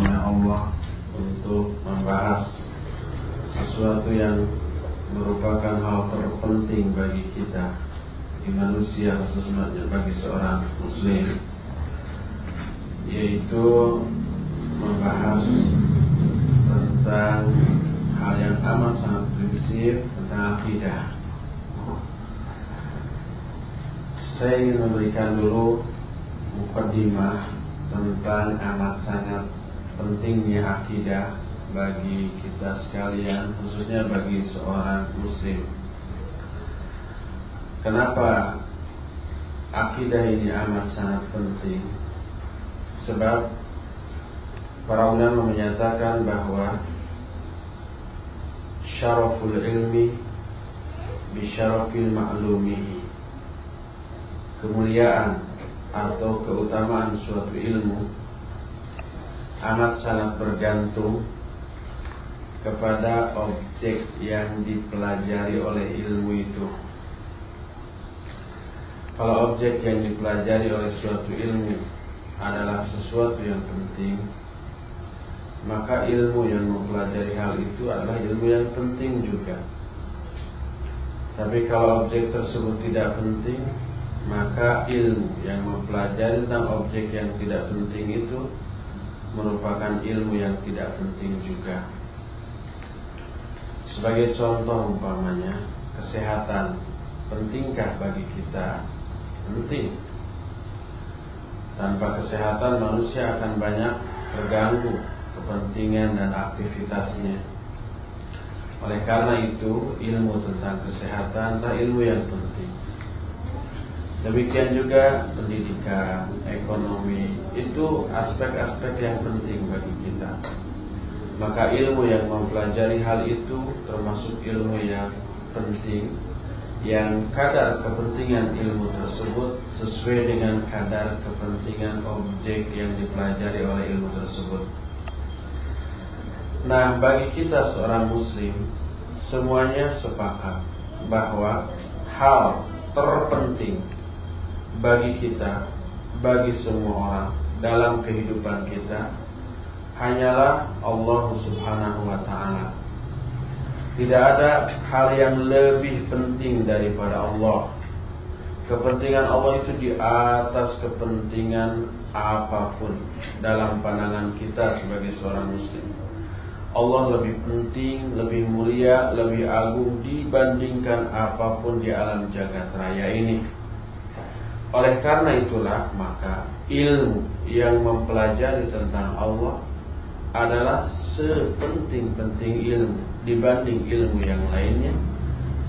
oleh Allah untuk membahas sesuatu yang merupakan hal terpenting bagi kita di manusia khususnya bagi seorang muslim yaitu membahas tentang hal yang amat sangat prinsip tentang akidah. Saya ingin memberikan dulu mukadimah tentang amat sangat pentingnya akidah bagi kita sekalian, khususnya bagi seorang muslim. Kenapa akidah ini amat sangat penting? Sebab para ulama menyatakan bahwa syaraful ilmi bi syarafil ma'lumihi kemuliaan atau keutamaan suatu ilmu amat sangat bergantung kepada objek yang dipelajari oleh ilmu itu. Kalau objek yang dipelajari oleh suatu ilmu adalah sesuatu yang penting, maka ilmu yang mempelajari hal itu adalah ilmu yang penting juga. Tapi kalau objek tersebut tidak penting, maka ilmu yang mempelajari tentang objek yang tidak penting itu merupakan ilmu yang tidak penting juga. Sebagai contoh umpamanya, kesehatan pentingkah bagi kita? Penting. Tanpa kesehatan manusia akan banyak terganggu kepentingan dan aktivitasnya. Oleh karena itu, ilmu tentang kesehatan adalah ilmu yang penting. Demikian juga pendidikan, ekonomi, itu aspek-aspek yang penting bagi kita. Maka ilmu yang mempelajari hal itu termasuk ilmu yang penting yang kadar kepentingan ilmu tersebut sesuai dengan kadar kepentingan objek yang dipelajari oleh ilmu tersebut. Nah, bagi kita seorang muslim, semuanya sepakat bahwa hal terpenting bagi kita, bagi semua orang dalam kehidupan kita hanyalah Allah Subhanahu wa taala. Tidak ada hal yang lebih penting daripada Allah. Kepentingan Allah itu di atas kepentingan apa pun dalam pandangan kita sebagai seorang muslim. Allah lebih penting, lebih mulia, lebih agung dibandingkan apa pun di alam jagat raya ini. Oleh karena itulah maka ilmu yang mempelajari tentang Allah adalah sepenting-penting ilmu dibanding ilmu yang lainnya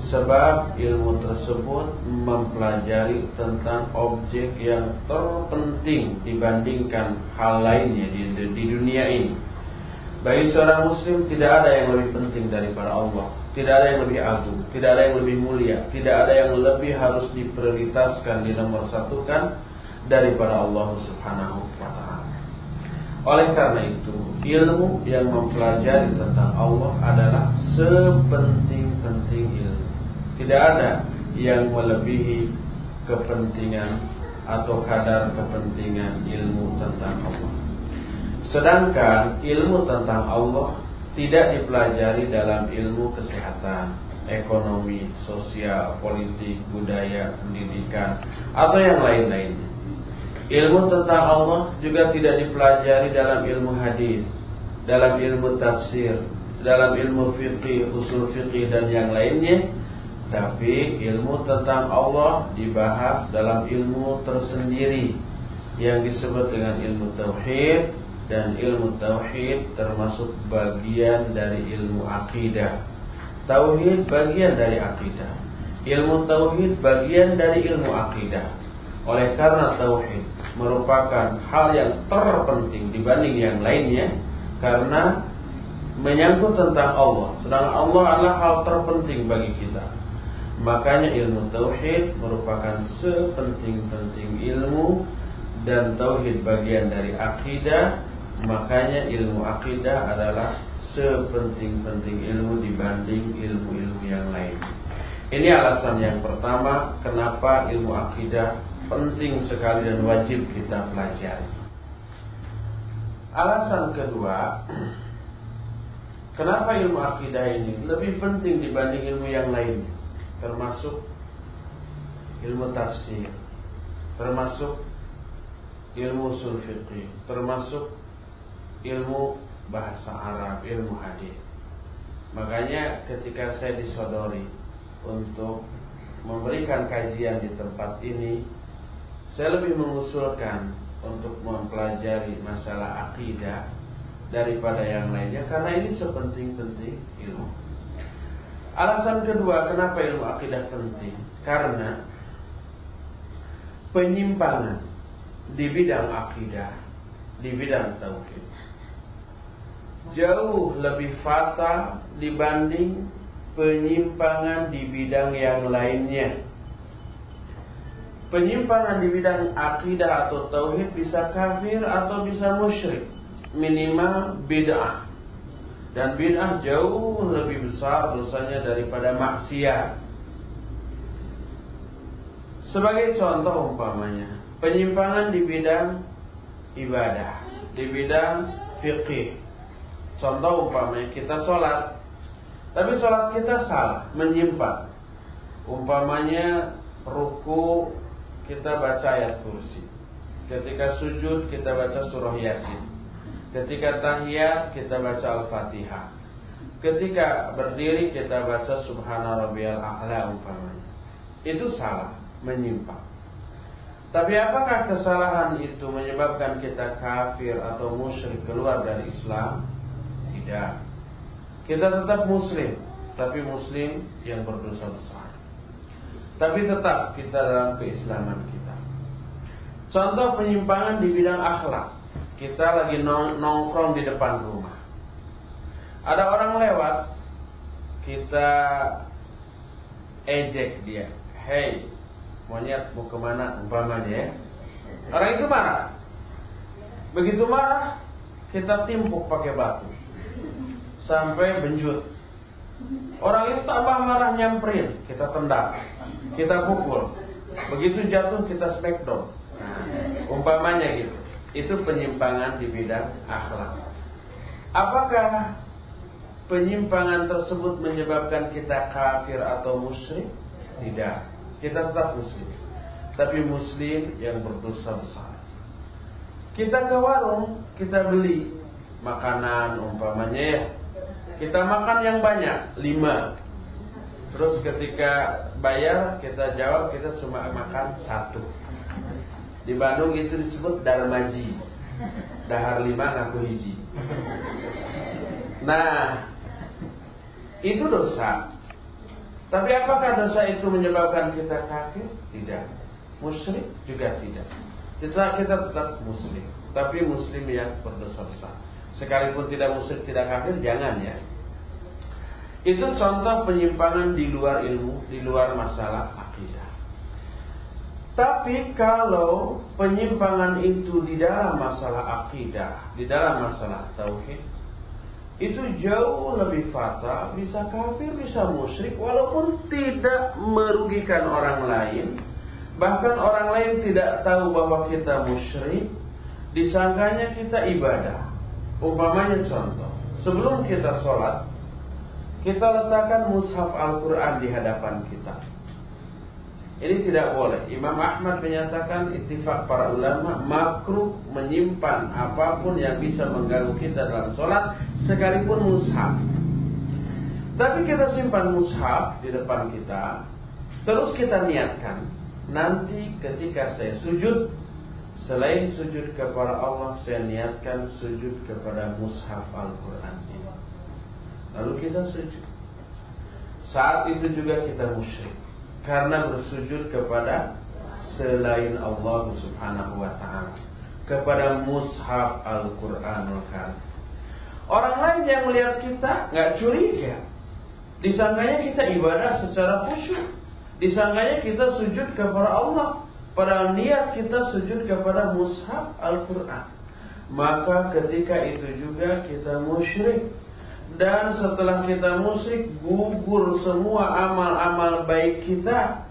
sebab ilmu tersebut mempelajari tentang objek yang terpenting dibandingkan hal lainnya di, di dunia ini. Bagi seorang muslim tidak ada yang lebih penting daripada Allah tidak ada yang lebih agung, tidak ada yang lebih mulia, tidak ada yang lebih harus diprioritaskan di nomor satukan daripada Allah Subhanahu wa taala. Oleh karena itu, ilmu yang mempelajari tentang Allah adalah sepenting-penting ilmu. Tidak ada yang melebihi kepentingan atau kadar kepentingan ilmu tentang Allah. Sedangkan ilmu tentang Allah tidak dipelajari dalam ilmu kesehatan, ekonomi, sosial, politik, budaya, pendidikan, atau yang lain-lainnya. Ilmu tentang Allah juga tidak dipelajari dalam ilmu hadis, dalam ilmu tafsir, dalam ilmu fikih, usul fikih dan yang lainnya. Tapi ilmu tentang Allah dibahas dalam ilmu tersendiri yang disebut dengan ilmu tauhid dan ilmu tauhid termasuk bagian dari ilmu akidah. Tauhid bagian dari akidah. Ilmu tauhid bagian dari ilmu akidah. Oleh karena tauhid merupakan hal yang terpenting dibanding yang lainnya karena menyangkut tentang Allah. Sedangkan Allah adalah hal terpenting bagi kita. Makanya ilmu tauhid merupakan sepenting-penting ilmu dan tauhid bagian dari akidah Makanya ilmu akidah adalah sepenting-penting ilmu dibanding ilmu-ilmu yang lain. Ini alasan yang pertama kenapa ilmu akidah penting sekali dan wajib kita pelajari. Alasan kedua, kenapa ilmu akidah ini lebih penting dibanding ilmu yang lainnya, termasuk ilmu tafsir, termasuk ilmu usul termasuk ilmu bahasa Arab, ilmu hadis. Makanya ketika saya disodori untuk memberikan kajian di tempat ini, saya lebih mengusulkan untuk mempelajari masalah akidah daripada yang lainnya karena ini sepenting-penting ilmu. Alasan kedua kenapa ilmu akidah penting? Karena penyimpangan di bidang akidah, di bidang tauhid jauh lebih fatal dibanding penyimpangan di bidang yang lainnya. Penyimpangan di bidang akidah atau tauhid bisa kafir atau bisa musyrik. Minimal bid'ah. Dan bid'ah jauh lebih besar dosanya daripada maksiat. Sebagai contoh umpamanya, penyimpangan di bidang ibadah, di bidang fikih. Contoh umpamanya kita sholat, tapi sholat kita salah, menyimpang. Umpamanya ruku kita baca ayat kursi. Ketika sujud kita baca surah Yasin. Ketika tahiyat kita baca Al-Fatihah. Ketika berdiri kita baca Subhana rabbiyal a'la umpamanya. Itu salah, menyimpang. Tapi apakah kesalahan itu menyebabkan kita kafir atau musyrik keluar dari Islam? Tidak. Kita tetap muslim, tapi muslim yang berdosa besar. Tapi tetap kita dalam keislaman kita. Contoh penyimpangan di bidang akhlak. Kita lagi nongkrong di depan rumah. Ada orang lewat, kita ejek dia. Hei, monyet mau ke mana umpamanya ya. Orang itu marah. Begitu marah, kita timpuk pakai batu. Sampai benjut. Orang itu tambah marah nyamperin, kita tendang, kita pukul. Begitu jatuh kita smackdown. Umpamanya gitu. Itu penyimpangan di bidang akhlak. Apakah penyimpangan tersebut menyebabkan kita kafir atau musyrik? Tidak. Kita tetap muslim. Tapi muslim yang berdosa besar. Kita ke warung, kita beli makanan umpamanya ya. Kita makan yang banyak, lima. Terus ketika bayar, kita jawab kita cuma makan satu. Di Bandung itu disebut darmaji. Dahar lima ngaku hiji. Nah, itu dosa. Tapi apakah dosa itu menyebabkan kita kafir? Tidak. Musyrik juga tidak. Kita kita tetap muslim, tapi muslim yang berdosa besar. Sekalipun tidak musyrik, tidak kafir, jangan ya. Itu contoh penyimpangan di luar ilmu, di luar masalah akidah. Tapi kalau penyimpangan itu di dalam masalah akidah, di dalam masalah tauhid, itu jauh lebih fatal, bisa kafir, bisa musyrik, walaupun tidak merugikan orang lain, bahkan orang lain tidak tahu bahwa kita musyrik, disangkanya kita ibadah. Umpamanya contoh, sebelum kita sholat, kita letakkan mushaf Al-Quran di hadapan kita ini tidak boleh. Imam Ahmad menyatakan ittifaq para ulama makruh menyimpan apa pun yang bisa mengganggu kita dalam sholat sekalipun mushaf. Tapi kita simpan mushaf di depan kita, terus kita niatkan nanti ketika saya sujud selain sujud kepada Allah saya niatkan sujud kepada mushaf Al-Qur'an ini. Lalu kita sujud. Saat itu juga kita musyrik karena bersujud kepada selain Allah Subhanahu wa taala kepada mushaf Al-Qur'anul Karim. Orang lain yang melihat kita nggak curiga. Disangkanya kita ibadah secara khusyuk. Disangkanya kita sujud kepada Allah. Pada niat kita sujud kepada mushaf Al-Quran. Maka ketika itu juga kita musyrik dan setelah kita musik gugur semua amal-amal baik kita.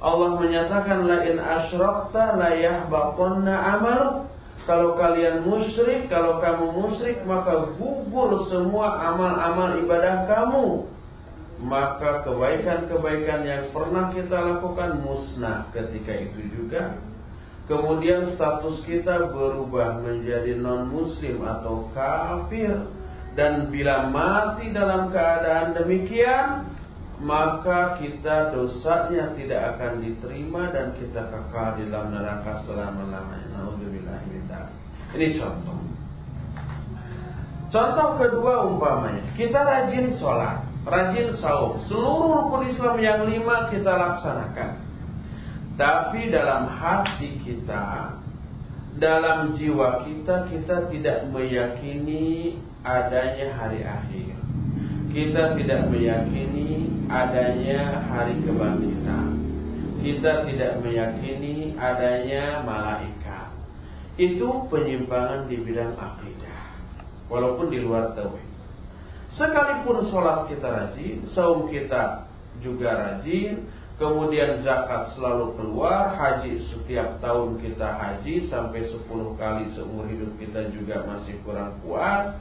Allah menyatakan la in asyrakta la yahbatanna amal. Kalau kalian musyrik, kalau kamu musyrik, maka gugur semua amal-amal ibadah kamu. Maka kebaikan-kebaikan yang pernah kita lakukan musnah ketika itu juga. Kemudian status kita berubah menjadi non-muslim atau kafir. Dan bila mati dalam keadaan demikian, maka kita dosanya tidak akan diterima dan kita kekal di dalam neraka selama-lamanya. Ini contoh. Contoh kedua umpamanya, kita rajin sholat, rajin saum, seluruh rukun Islam yang lima kita laksanakan. Tapi dalam hati kita, dalam jiwa kita, kita tidak meyakini adanya hari akhir. Kita tidak meyakini adanya hari kebangkitan. Kita tidak meyakini adanya malaikat. Itu penyimpangan di bidang akidah. Walaupun di luar tauhid. Sekalipun sholat kita rajin, saum kita juga rajin, kemudian zakat selalu keluar, haji setiap tahun kita haji sampai 10 kali seumur hidup kita juga masih kurang puas.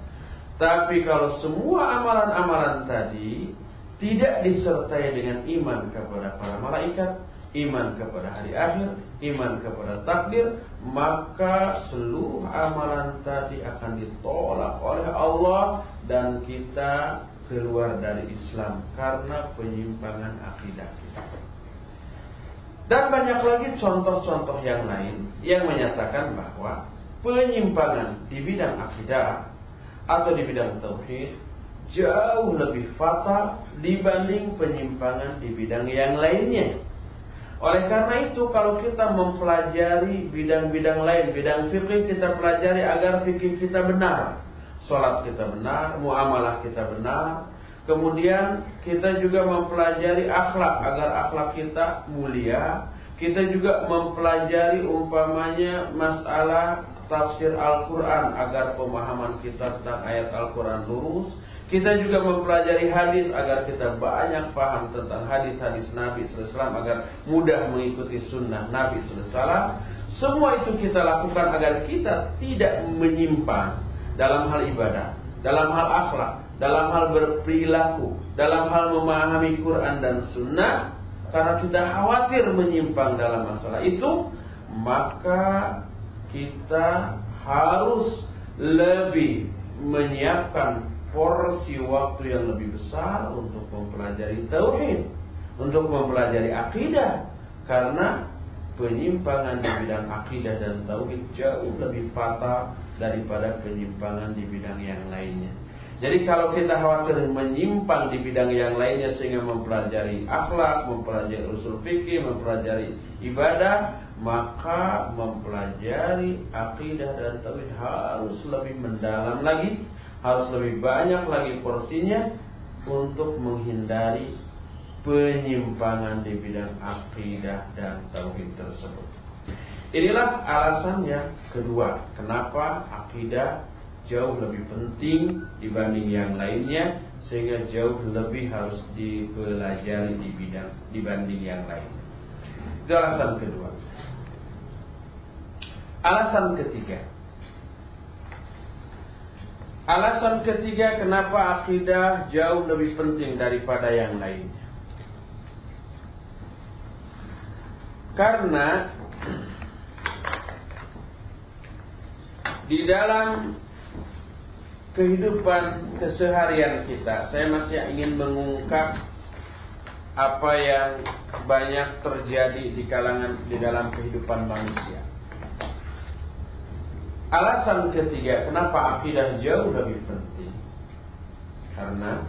Tapi kalau semua amalan-amalan tadi tidak disertai dengan iman kepada para malaikat, iman kepada hari akhir, iman kepada takdir, maka seluruh amalan tadi akan ditolak oleh Allah dan kita keluar dari Islam karena penyimpangan akidah kita. Dan banyak lagi contoh-contoh yang lain yang menyatakan bahwa penyimpangan di bidang akidah atau di bidang tauhid jauh lebih fatal dibanding penyimpangan di bidang yang lainnya. Oleh karena itu kalau kita mempelajari bidang-bidang lain, bidang fikih kita pelajari agar fikih kita benar. Salat kita benar, muamalah kita benar. Kemudian kita juga mempelajari akhlak agar akhlak kita mulia. Kita juga mempelajari umpamanya masalah tafsir Al-Quran agar pemahaman kita tentang ayat Al-Quran lurus. Kita juga mempelajari hadis agar kita banyak paham tentang hadis-hadis Nabi SAW agar mudah mengikuti sunnah Nabi SAW. Semua itu kita lakukan agar kita tidak menyimpang dalam hal ibadah, dalam hal akhlak, dalam hal berperilaku, dalam hal memahami Quran dan Sunnah. Karena kita khawatir menyimpang dalam masalah itu, maka kita harus lebih menyiapkan porsi waktu yang lebih besar untuk mempelajari tauhid, untuk mempelajari akidah karena penyimpangan di bidang akidah dan tauhid jauh lebih fatal daripada penyimpangan di bidang yang lainnya. Jadi kalau kita khawatir menyimpang di bidang yang lainnya sehingga mempelajari akhlak, mempelajari usul fikih, mempelajari ibadah, maka mempelajari akidah dan tauhid harus lebih mendalam lagi, harus lebih banyak lagi porsinya untuk menghindari penyimpangan di bidang akidah dan tauhid tersebut. Inilah alasannya kedua, kenapa akidah jauh lebih penting dibanding yang lainnya sehingga jauh lebih harus dipelajari di bidang dibanding yang lain. Itu alasan kedua. Alasan ketiga. Alasan ketiga kenapa akidah jauh lebih penting daripada yang lainnya. Karena di dalam kehidupan keseharian kita, saya masih ingin mengungkap apa yang banyak terjadi di kalangan di dalam kehidupan manusia. Alasan ketiga, kenapa akidah jauh lebih penting? Karena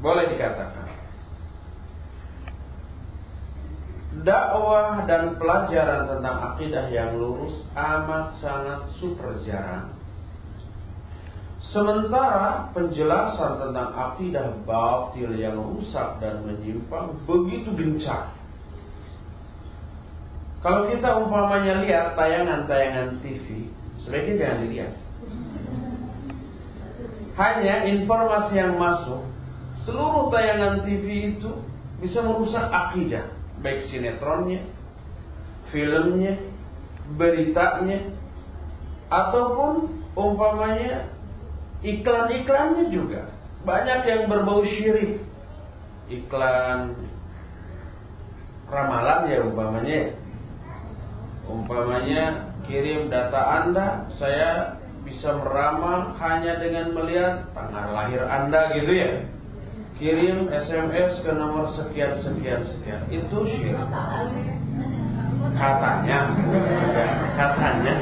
boleh dikatakan dakwah dan pelajaran tentang akidah yang lurus amat sangat super jarang. Sementara penjelasan tentang akidah batil yang rusak dan menyimpang begitu gencar. Kalau kita umpamanya lihat tayangan-tayangan TV, Sebaiknya jangan dilihat. Hanya informasi yang masuk, seluruh tayangan TV itu bisa merusak akidah, baik sinetronnya, filmnya, beritanya, ataupun umpamanya iklan-iklannya juga banyak yang berbau syirik. Iklan ramalan ya umpamanya. Umpamanya kirim data Anda, saya bisa meramal hanya dengan melihat tanggal lahir Anda gitu ya. Kirim SMS ke nomor sekian sekian sekian. Itu syirik. Katanya. Katanya.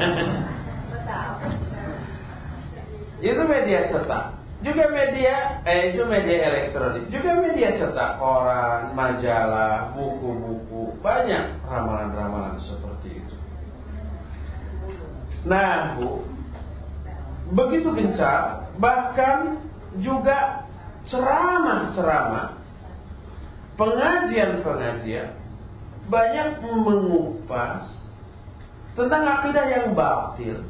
Itu media cetak. Juga media, eh itu media elektronik. Juga media cetak, koran, majalah, buku-buku, banyak ramalan-ramalan seperti itu. Nah, Bu, begitu gencar, bahkan juga ceramah-ceramah, pengajian-pengajian, banyak mengupas tentang akidah yang batil,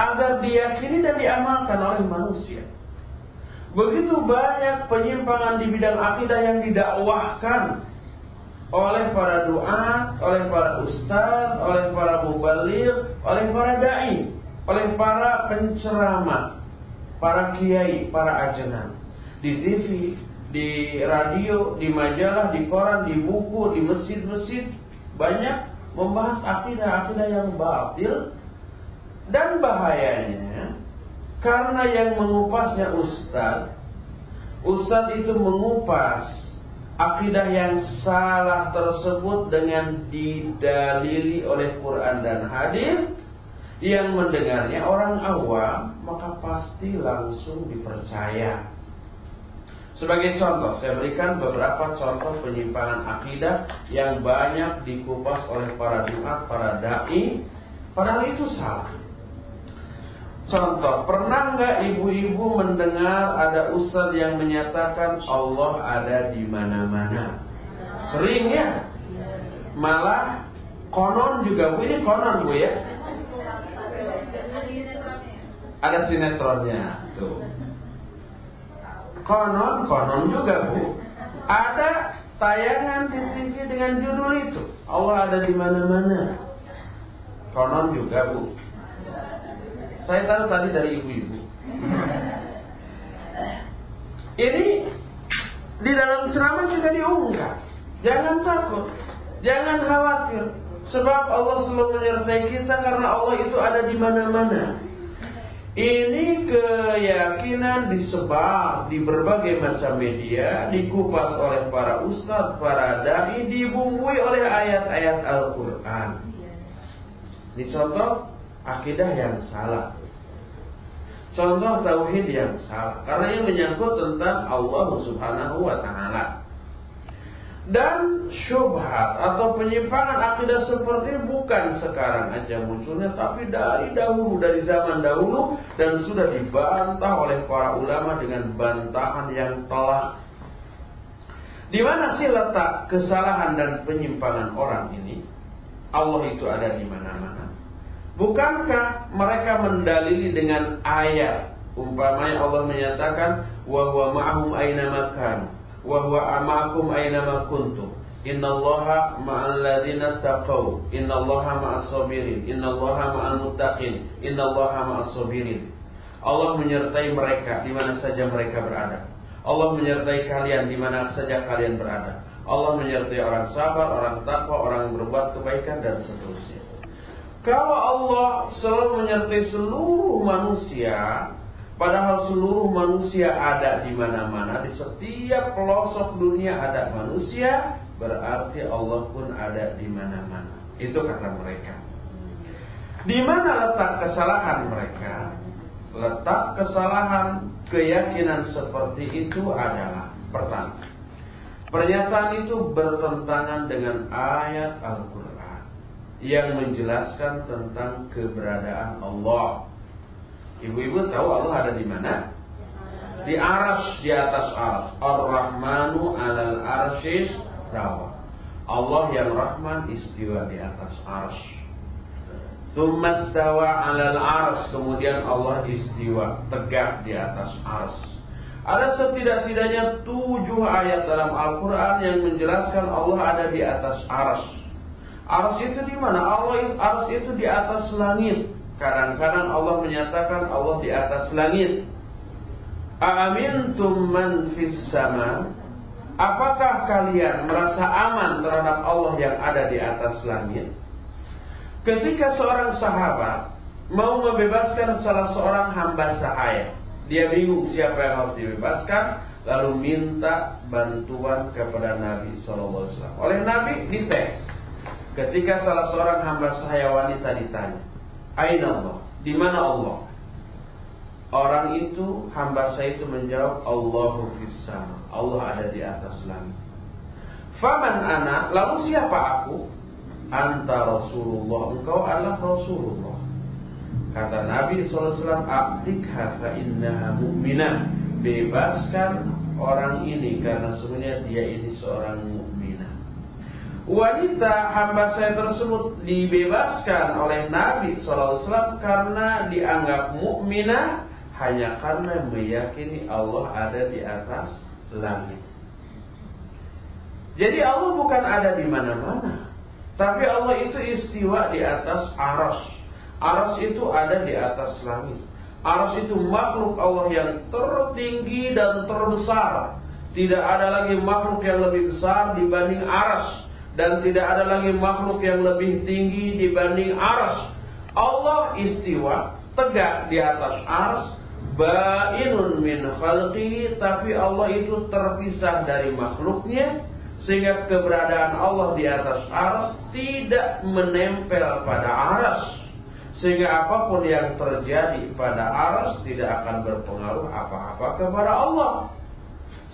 agar diyakini dan diamalkan oleh manusia. Begitu banyak penyimpangan di bidang akidah yang didakwahkan oleh para doa, oleh para ustaz, oleh para mubalir, oleh para dai, oleh para penceramah, para kiai, para ajaran di TV, di radio, di majalah, di koran, di buku, di masjid-masjid banyak membahas akidah-akidah yang batil dan bahayanya karena yang mengupasnya ustaz, ustaz itu mengupas akidah yang salah tersebut dengan didalili oleh Quran dan hadis yang mendengarnya orang awam maka pasti langsung dipercaya. Sebagai contoh, saya berikan beberapa contoh penyimpangan akidah yang banyak dikupas oleh para duat, para dai, padahal itu salah. Contoh, pernah nggak ibu-ibu mendengar ada ustadz yang menyatakan Allah ada di mana-mana? Sering ya? Malah konon juga bu, ini konon bu ya? Ada sinetronnya tuh. Konon, konon juga bu. Ada tayangan di TV dengan judul itu. Allah ada di mana-mana. Konon juga bu. Saya tahu tadi dari ibu-ibu. Ini di dalam ceramah juga diungkap. Jangan takut, jangan khawatir. Sebab Allah selalu menyertai kita karena Allah itu ada di mana-mana. Ini keyakinan disebar di berbagai macam media, dikupas oleh para ustadz, para dai, dibumbui oleh ayat-ayat Al-Quran. Ini contoh akidah yang salah. Contoh tauhid yang salah karena ini menyangkut tentang Allah Subhanahu wa taala. Dan syubhat atau penyimpangan akidah seperti bukan sekarang aja munculnya tapi dari dahulu dari zaman dahulu dan sudah dibantah oleh para ulama dengan bantahan yang telah di mana sih letak kesalahan dan penyimpangan orang ini? Allah itu ada di mana-mana. Bukankah mereka mendalili dengan ayat? Umpamanya Allah menyatakan wa huwa ma'ahum aina makan wa huwa ma'akum aina ma kuntum. Innallaha ma'al ladzina taqaw. Innallaha ma'as sabirin. Innallaha ma'al muttaqin. Innallaha ma'as sabirin. Allah menyertai mereka di mana saja mereka berada. Allah menyertai kalian di mana saja kalian berada. Allah menyertai orang sabar, orang takwa, orang berbuat kebaikan dan seterusnya. Kalau Allah selalu menyertai seluruh manusia, padahal seluruh manusia ada di mana-mana, di setiap pelosok dunia ada manusia, berarti Allah pun ada di mana-mana. Itu kata mereka. Di mana letak kesalahan mereka? Letak kesalahan keyakinan seperti itu adalah pertama, pernyataan itu bertentangan dengan ayat Al-Quran yang menjelaskan tentang keberadaan Allah. Ibu-ibu tahu Allah ada di mana? Di aras, di atas aras. Ar-Rahmanu alal arshis rawa. Allah yang Rahman istiwa di atas aras. Tumastawa alal ars. Kemudian Allah istiwa tegak di atas ars. Ada setidak-tidaknya tujuh ayat dalam Al-Quran yang menjelaskan Allah ada di atas ars. Ars itu di mana? Allah ars itu di atas langit. Kadang-kadang Allah menyatakan Allah di atas langit. Aamintum man fis sama? Apakah kalian merasa aman terhadap Allah yang ada di atas langit? Ketika seorang sahabat mau membebaskan salah seorang hamba sahaya, dia bingung siapa yang harus dibebaskan, lalu minta bantuan kepada Nabi SAW. Oleh Nabi dites. Ketika salah seorang hamba sahaya wanita ditanya, Aina Allah? Di mana Allah? Orang itu hamba saya itu menjawab Allahu fissama. Allah ada di atas langit. Faman ana? Lalu siapa aku? Anta Rasulullah. Engkau adalah Rasulullah. Kata Nabi SAW, Abdikha fa innaha mu'minah. Bebaskan orang ini karena sebenarnya dia ini seorang. Wanita hamba saya tersebut dibebaskan oleh Nabi SAW karena dianggap mukminah hanya karena meyakini Allah ada di atas langit. Jadi Allah bukan ada di mana-mana, tapi Allah itu istiwa di atas aras Aras itu ada di atas langit. Aras itu makhluk Allah yang tertinggi dan terbesar. Tidak ada lagi makhluk yang lebih besar dibanding aras. Dan tidak ada lagi makhluk yang lebih tinggi dibanding aras. Allah istiwa tegak di atas aras. Ba'inun min khalqihi. Tapi Allah itu terpisah dari makhluknya. Sehingga keberadaan Allah di atas aras tidak menempel pada aras sehingga apa pun yang terjadi pada aras tidak akan berpengaruh apa-apa kepada Allah.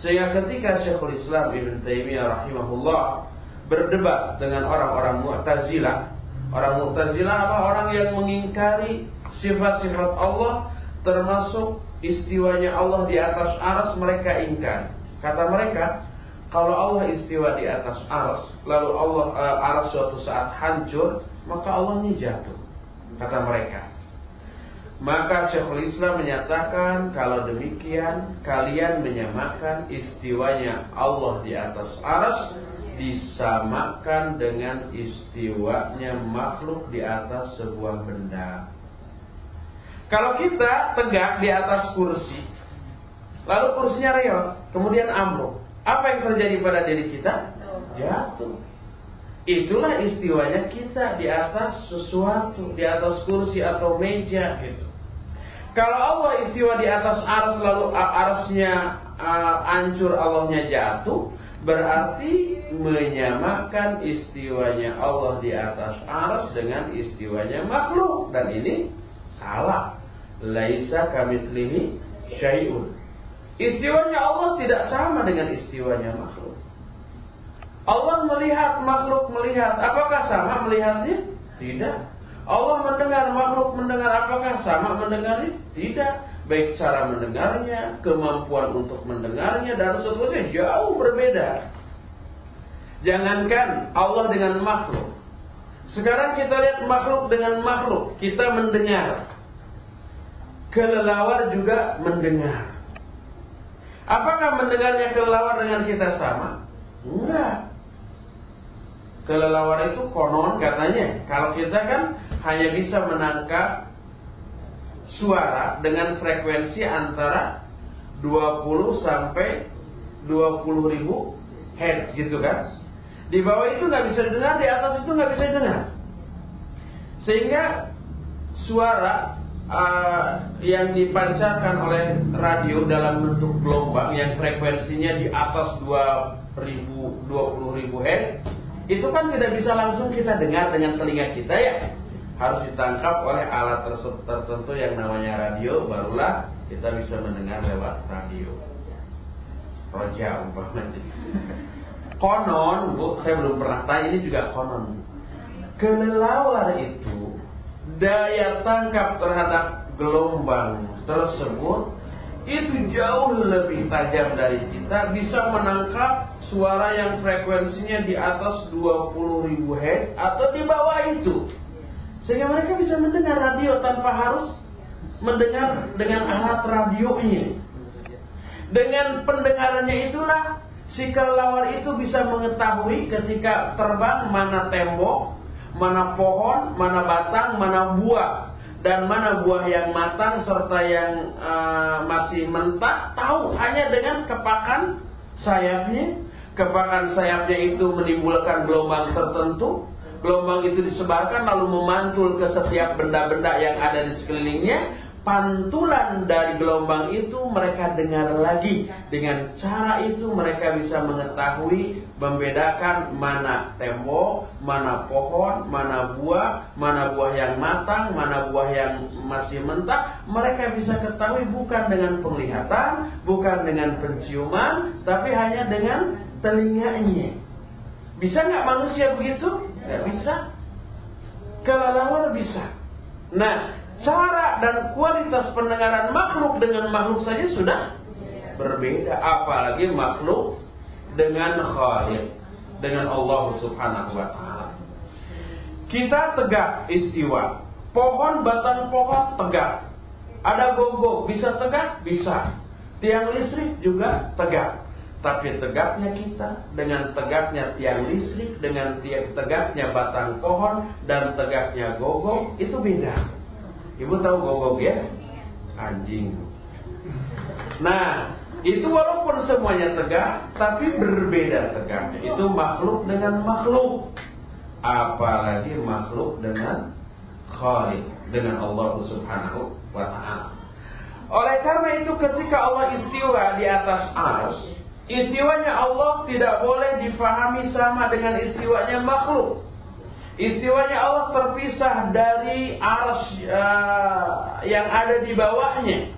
Sehingga ketika Syekhul Islam Ibn Taimiyah rahimahullah berdebat dengan orang-orang Mu'tazilah, orang Mu'tazilah apa orang yang mengingkari sifat-sifat Allah termasuk istiwanya Allah di atas aras mereka ingkar. Kata mereka, kalau Allah istiwa di atas aras, lalu Allah uh, aras suatu saat hancur, maka Allah ini jatuh kata mereka. Maka Syekhul Islam menyatakan kalau demikian kalian menyamakan istiwanya Allah di atas aras disamakan dengan istiwanya makhluk di atas sebuah benda. Kalau kita tegak di atas kursi, lalu kursinya reot, kemudian ambruk, apa yang terjadi pada diri kita? Jatuh. Itulah istiwanya kita di atas sesuatu, di atas kursi atau meja gitu. Kalau Allah istiwa di atas ars lalu arsnya uh, hancur Allahnya jatuh, berarti menyamakan istiwanya Allah di atas ars dengan istiwanya makhluk dan ini salah. Laisa kamitslihi syai'un. Istiwanya Allah tidak sama dengan istiwanya makhluk. Allah melihat, makhluk melihat. Apakah sama melihatnya? Tidak. Allah mendengar, makhluk mendengar. Apakah sama mendengarnya? Tidak. Baik cara mendengarnya, kemampuan untuk mendengarnya, dan seterusnya jauh berbeda. Jangankan Allah dengan makhluk. Sekarang kita lihat makhluk dengan makhluk. Kita mendengar. Kelelawar juga mendengar. Apakah mendengarnya kelelawar dengan kita sama? Enggak kelelawar itu konon katanya kalau kita kan hanya bisa menangkap suara dengan frekuensi antara 20 sampai 20 ribu hertz gitu kan di bawah itu nggak bisa didengar di atas itu nggak bisa didengar sehingga suara uh, yang dipancarkan oleh radio dalam bentuk gelombang yang frekuensinya di atas 20 20 ribu hertz itu kan tidak bisa langsung kita dengar dengan telinga kita ya. Harus ditangkap oleh alat tertentu yang namanya radio, barulah kita bisa mendengar lewat radio. Roja umpamanya. Konon, Bu, saya belum pernah tanya ini juga konon. Kelelawar itu daya tangkap terhadap gelombang tersebut itu jauh lebih tajam dari kita bisa menangkap suara yang frekuensinya di atas 20 ribu Hz atau di bawah itu sehingga mereka bisa mendengar radio tanpa harus mendengar dengan alat radionya dengan pendengarannya itulah si kelelawar itu bisa mengetahui ketika terbang mana tembok mana pohon mana batang mana buah dan mana buah yang matang serta yang uh, masih mentah tahu hanya dengan kepakan sayapnya. Kepakan sayapnya itu menimbulkan gelombang tertentu. Gelombang itu disebarkan lalu memantul ke setiap benda-benda yang ada di sekelilingnya pantulan dari gelombang itu mereka dengar lagi. Dengan cara itu mereka bisa mengetahui membedakan mana tembok, mana pohon, mana buah, mana buah yang matang, mana buah yang masih mentah. Mereka bisa ketahui bukan dengan penglihatan, bukan dengan penciuman, tapi hanya dengan telinganya. Bisa nggak manusia begitu? Nggak bisa. Kelelawar bisa. Nah, cara dan kualitas pendengaran makhluk dengan makhluk saja sudah berbeda apalagi makhluk dengan Khalik dengan Allah Subhanahu wa taala. Kita tegak istiwa. Pohon batang pohon tegak. Ada gonggong bisa tegak? Bisa. Tiang listrik juga tegak. Tapi tegaknya kita dengan tegaknya tiang listrik, dengan tegaknya batang pohon dan tegaknya gonggong itu beda. Ibu tahu gogok ya? Anjing. Nah, itu walaupun semuanya tegak, tapi berbeda tegaknya. Itu makhluk dengan makhluk. Apalagi makhluk dengan Khalik, dengan Allah Subhanahu wa taala. Oleh karena itu ketika Allah istiwa di atas ars, istiwanya Allah tidak boleh difahami sama dengan istiwanya makhluk. Istiwanya Allah terpisah dari ars uh, yang ada di bawahnya.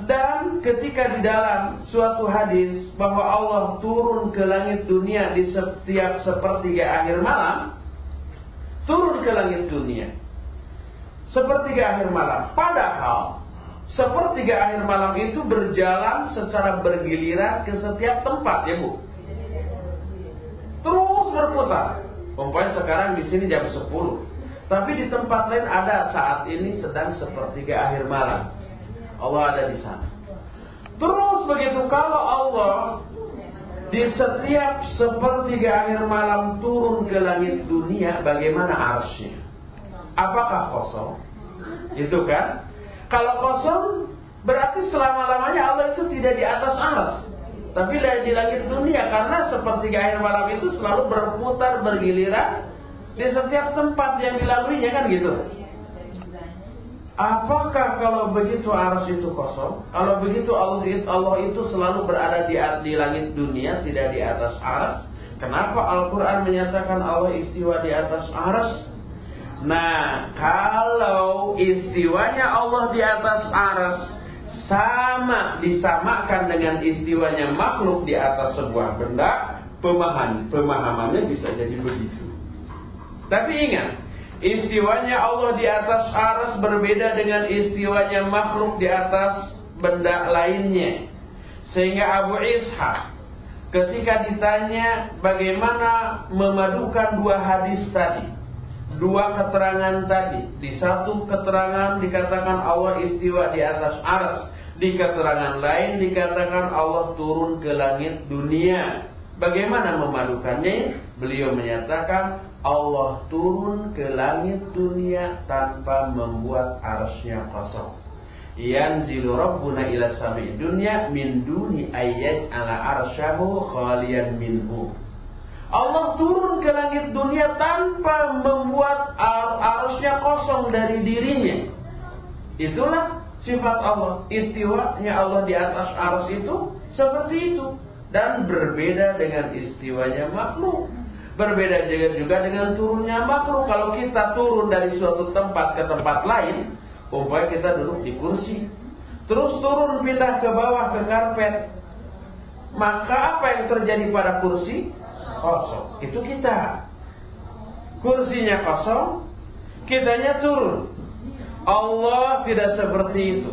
Dan ketika di dalam suatu hadis bahwa Allah turun ke langit dunia di setiap sepertiga akhir malam, turun ke langit dunia sepertiga akhir malam. Padahal sepertiga akhir malam itu berjalan secara bergiliran ke setiap tempat, ya Bu. Terus berputar. Umpamanya sekarang di sini jam 10. Tapi di tempat lain ada saat ini sedang sepertiga akhir malam. Allah ada di sana. Terus begitu kalau Allah di setiap sepertiga akhir malam turun ke langit dunia, bagaimana arsnya? Apakah kosong? Itu kan? Kalau kosong, berarti selama-lamanya Allah itu tidak di atas ars. Tapi di langit dunia karena seperti air malam itu selalu berputar bergiliran di setiap tempat yang dilaluinya kan gitu. Apakah kalau begitu aras itu kosong? Kalau begitu Allah itu, Allah itu selalu berada di, di langit dunia, tidak di atas aras? Kenapa Al-Quran menyatakan Allah istiwa di atas aras? Nah, kalau istiwanya Allah di atas aras, sama disamakan dengan istiwanya makhluk di atas sebuah benda, pemahaman pemahamannya bisa jadi begitu. Tapi ingat, istiwanya Allah di atas aras berbeda dengan istiwanya makhluk di atas benda lainnya. Sehingga Abu Ishaq ketika ditanya bagaimana memadukan dua hadis tadi, dua keterangan tadi. Di satu keterangan dikatakan Allah istiwa di atas aras. Di keterangan lain dikatakan Allah turun ke langit dunia. Bagaimana memadukannya? Beliau menyatakan Allah turun ke langit dunia tanpa membuat arasnya kosong. Yanzilu Rabbuna ila sami dunya min duni ayat ala arsyahu khalian minhu. Allah turun ke langit dunia tanpa membuat arusnya kosong dari dirinya. Itulah sifat Allah. Istiwanya Allah di atas ars itu seperti itu. Dan berbeda dengan istiwanya makhluk. Berbeda juga dengan turunnya makhluk. Kalau kita turun dari suatu tempat ke tempat lain, umpamanya kita duduk di kursi. Terus turun pindah ke bawah ke karpet. Maka apa yang terjadi pada kursi? Kosong. Itu kita. Kursinya kosong, kitanya turun. Allah tidak seperti itu.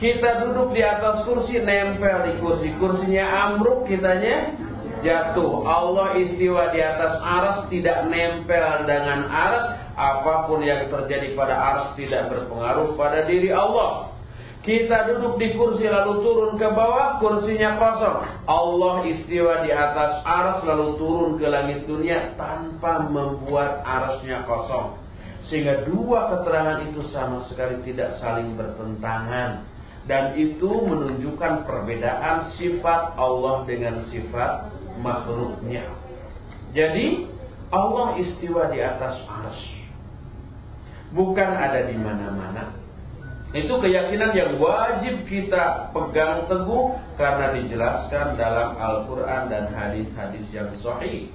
Kita duduk di atas kursi, nempel di kursi. Kursinya ambruk, kitanya jatuh. Allah istiwa di atas aras, tidak nempel dengan aras. Apa pun yang terjadi pada aras tidak berpengaruh pada diri Allah. Kita duduk di kursi lalu turun ke bawah, kursinya kosong. Allah istiwa di atas aras lalu turun ke langit dunia tanpa membuat arasnya kosong. Sehingga dua keterangan itu sama sekali tidak saling bertentangan. Dan itu menunjukkan perbedaan sifat Allah dengan sifat makhluknya. Jadi Allah istiwa di atas ars. Bukan ada di mana-mana. Itu keyakinan yang wajib kita pegang teguh karena dijelaskan dalam Al-Quran dan hadis-hadis yang sahih.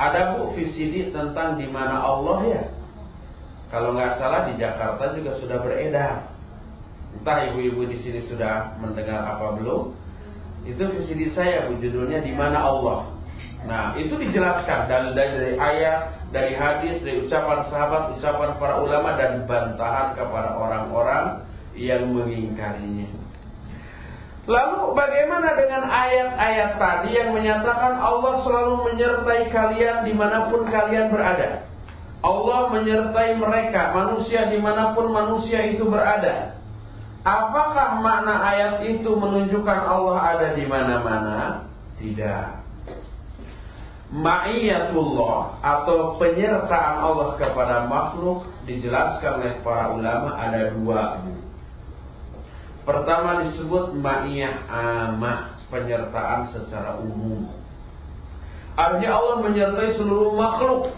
Ada bu VCD tentang di mana Allah ya. Kalau nggak salah di Jakarta juga sudah beredar. Entah ibu-ibu di sini sudah mendengar apa belum. Itu VCD saya bu judulnya di mana Allah. Nah itu dijelaskan dari, dari ayat, dari hadis, dari ucapan sahabat, ucapan para ulama dan bantahan kepada orang-orang yang mengingkarinya. Lalu bagaimana dengan ayat-ayat tadi yang menyatakan Allah selalu menyertai kalian di mana pun kalian berada? Allah menyertai mereka, manusia di mana pun manusia itu berada. Apakah makna ayat itu menunjukkan Allah ada di mana-mana? Tidak. Ma'iyatullah atau penyertaan Allah kepada makhluk dijelaskan oleh para ulama ada dua. Pertama disebut ma'iyah amah, penyertaan secara umum. Artinya Allah menyertai seluruh makhluk,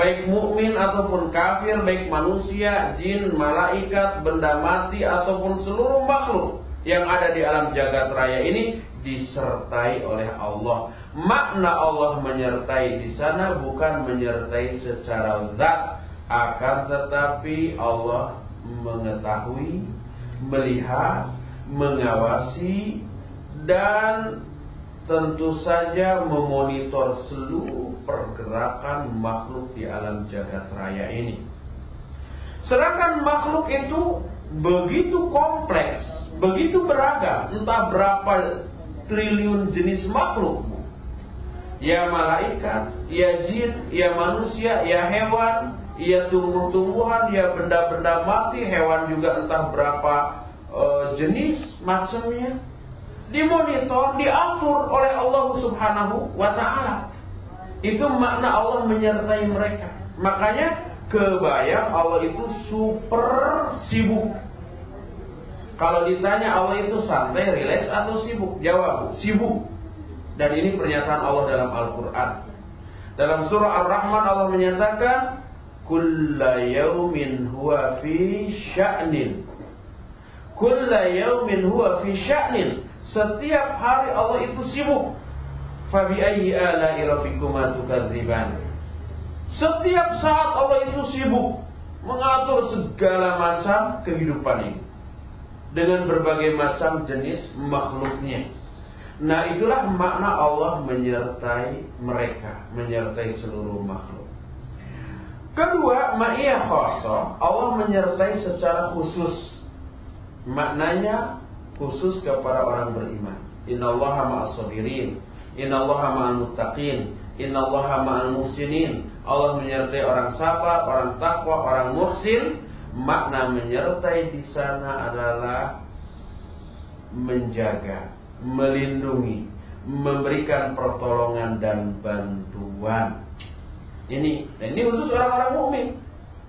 baik mukmin ataupun kafir, baik manusia, jin, malaikat, benda mati ataupun seluruh makhluk yang ada di alam jagat raya ini disertai oleh Allah. Makna Allah menyertai di sana bukan menyertai secara zat, akan tetapi Allah mengetahui melihat, mengawasi dan tentu saja memonitor seluruh pergerakan makhluk di alam jagat raya ini. Sedangkan makhluk itu begitu kompleks, begitu beragam, entah berapa triliun jenis makhluk. Ya malaikat, ya jin, ya manusia, ya hewan, ia tumbuh-tumbuhan, ia benda-benda mati, hewan juga entah berapa e, jenis macamnya, dimonitor, diatur oleh Allah Subhanahu wa taala. Itu makna Allah menyertai mereka. Makanya kebayang Allah itu super sibuk. Kalau ditanya Allah itu santai, rileks atau sibuk? Jawab, sibuk. Dan ini pernyataan Allah dalam Al-Quran. Dalam surah Ar-Rahman Allah menyatakan kulla yaumin huwa fi sya'nin kulla yaumin huwa fi sya'nin setiap hari Allah itu sibuk fabi ayyi ala'i rabbikuma setiap saat Allah itu sibuk mengatur segala macam kehidupan ini dengan berbagai macam jenis makhluknya. Nah itulah makna Allah menyertai mereka, menyertai seluruh makhluk. Kedua, ma'iyah khasa, Allah menyertai secara khusus. Maknanya khusus kepada orang beriman. Innallaha ma'as sabirin, innallaha ma'al muttaqin, innallaha ma'al muhsinin. Allah menyertai orang sabar, orang takwa, orang muhsin. Makna menyertai di sana adalah menjaga, melindungi, memberikan pertolongan dan bantuan. Ini ini khusus orang-orang mukmin,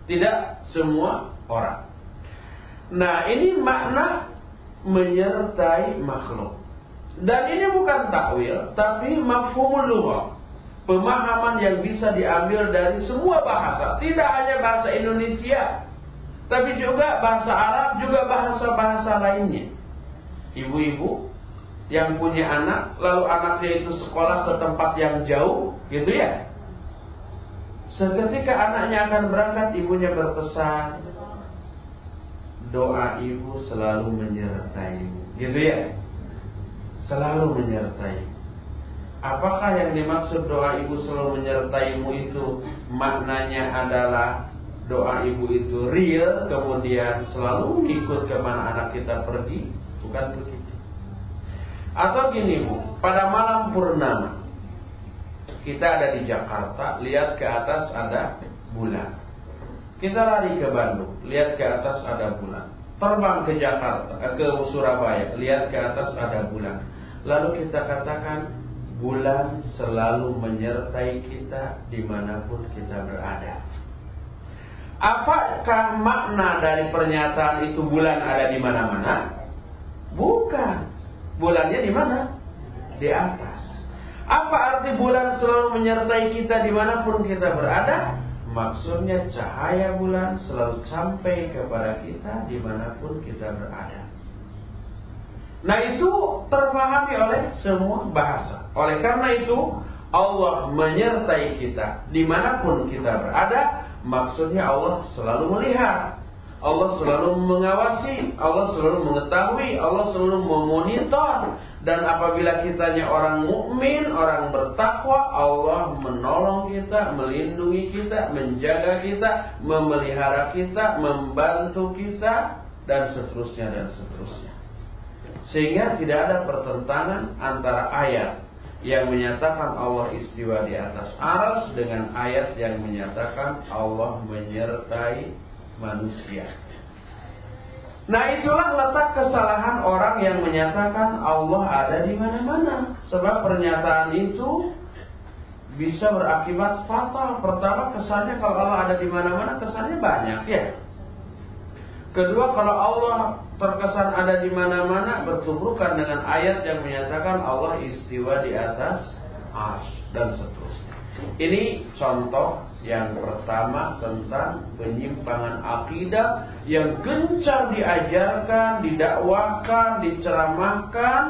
tidak semua orang. Nah, ini makna menyertai makhluk. Dan ini bukan takwil, tapi mafhumul lughah. Pemahaman yang bisa diambil dari semua bahasa, tidak hanya bahasa Indonesia, tapi juga bahasa Arab, juga bahasa-bahasa lainnya. Ibu-ibu yang punya anak, lalu anaknya itu sekolah ke tempat yang jauh, gitu ya. Seketika anaknya akan berangkat, ibunya berpesan, doa ibu selalu menyertaimu. Gitu ya? Selalu menyertai. Apakah yang dimaksud doa ibu selalu menyertaimu itu maknanya adalah doa ibu itu real kemudian selalu ikut ke mana anak kita pergi? Bukan begitu. Atau gini bu, pada malam purnama kita ada di Jakarta, lihat ke atas ada bulan. Kita lari ke Bandung, lihat ke atas ada bulan. Terbang ke Jakarta, eh, ke Surabaya, lihat ke atas ada bulan. Lalu kita katakan bulan selalu menyertai kita di mana pun kita berada. Apakah makna dari pernyataan itu bulan ada di mana-mana? Bukan. Bulannya di mana? Di atas. Apa arti bulan selalu menyertai kita di mana pun kita berada? Maksudnya cahaya bulan selalu sampai kepada kita di mana pun kita berada. Nah itu terpahami oleh semua bahasa. Oleh karena itu Allah menyertai kita di mana pun kita berada Maksudnya Allah selalu melihat, Allah selalu mengawasi, Allah selalu mengetahui, Allah selalu memonitor. Dan apabila kitanya orang mukmin, orang bertakwa, Allah menolong kita, melindungi kita, menjaga kita, memelihara kita, membantu kita, dan seterusnya dan seterusnya. Sehingga tidak ada pertentangan antara ayat yang menyatakan Allah istiwa di atas aras dengan ayat yang menyatakan Allah menyertai manusia. Nah itulah letak kesalahan orang yang menyatakan Allah ada di mana-mana. Sebab pernyataan itu bisa berakibat fatal. Pertama kesannya kalau Allah ada di mana-mana kesannya banyak ya. Kedua kalau Allah terkesan ada di mana-mana bertumbuhkan dengan ayat yang menyatakan Allah istiwa di atas ars dan seterusnya. Ini contoh yang pertama tentang penyimpangan akidah yang gencar diajarkan, didakwakan, diceramahkan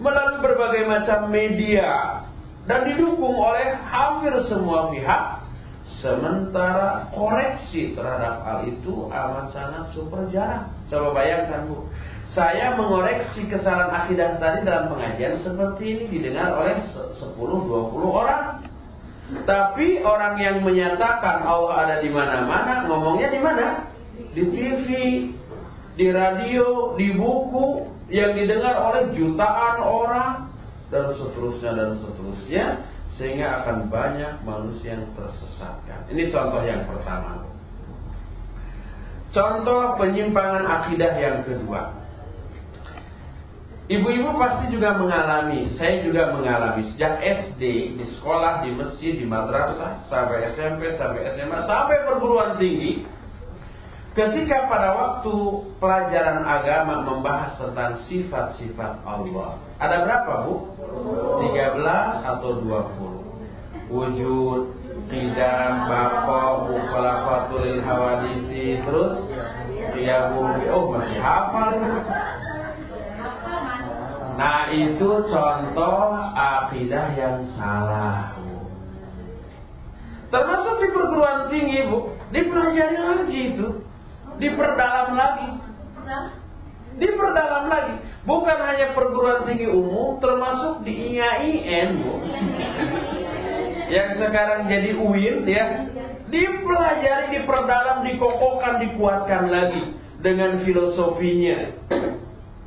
melalui berbagai macam media dan didukung oleh hampir semua pihak Sementara koreksi terhadap hal itu amat sangat super jarang. Coba bayangkan Bu, saya mengoreksi kesalahan akidah tadi dalam pengajian seperti ini didengar oleh 10-20 orang. Tapi orang yang menyatakan Allah ada di mana-mana, ngomongnya di mana? Di TV, di radio, di buku yang didengar oleh jutaan orang dan seterusnya dan seterusnya sehingga akan banyak manusia yang tersesatkan. Ini contoh yang pertama. Contoh penyimpangan akidah yang kedua. Ibu-ibu pasti juga mengalami, saya juga mengalami sejak SD, di sekolah, di masjid, di madrasah, sampai SMP, sampai SMA, sampai perguruan tinggi. Ketika pada waktu pelajaran agama membahas tentang sifat-sifat Allah. Ada berapa bu? 13 atau 20 Wujud, Qidam, Bako, Mukhalaqatul Hawadisi Terus Qiyamu Oh masih hafal Nah itu contoh akidah yang salah Termasuk di perguruan tinggi bu Dipelajari lagi itu diperdalam lagi. Diperdalam lagi. Bukan hanya perguruan tinggi umum, termasuk di IAIN, Bu. Yang sekarang jadi UIN, ya. Dipelajari, diperdalam, dikokohkan, dikuatkan lagi dengan filosofinya.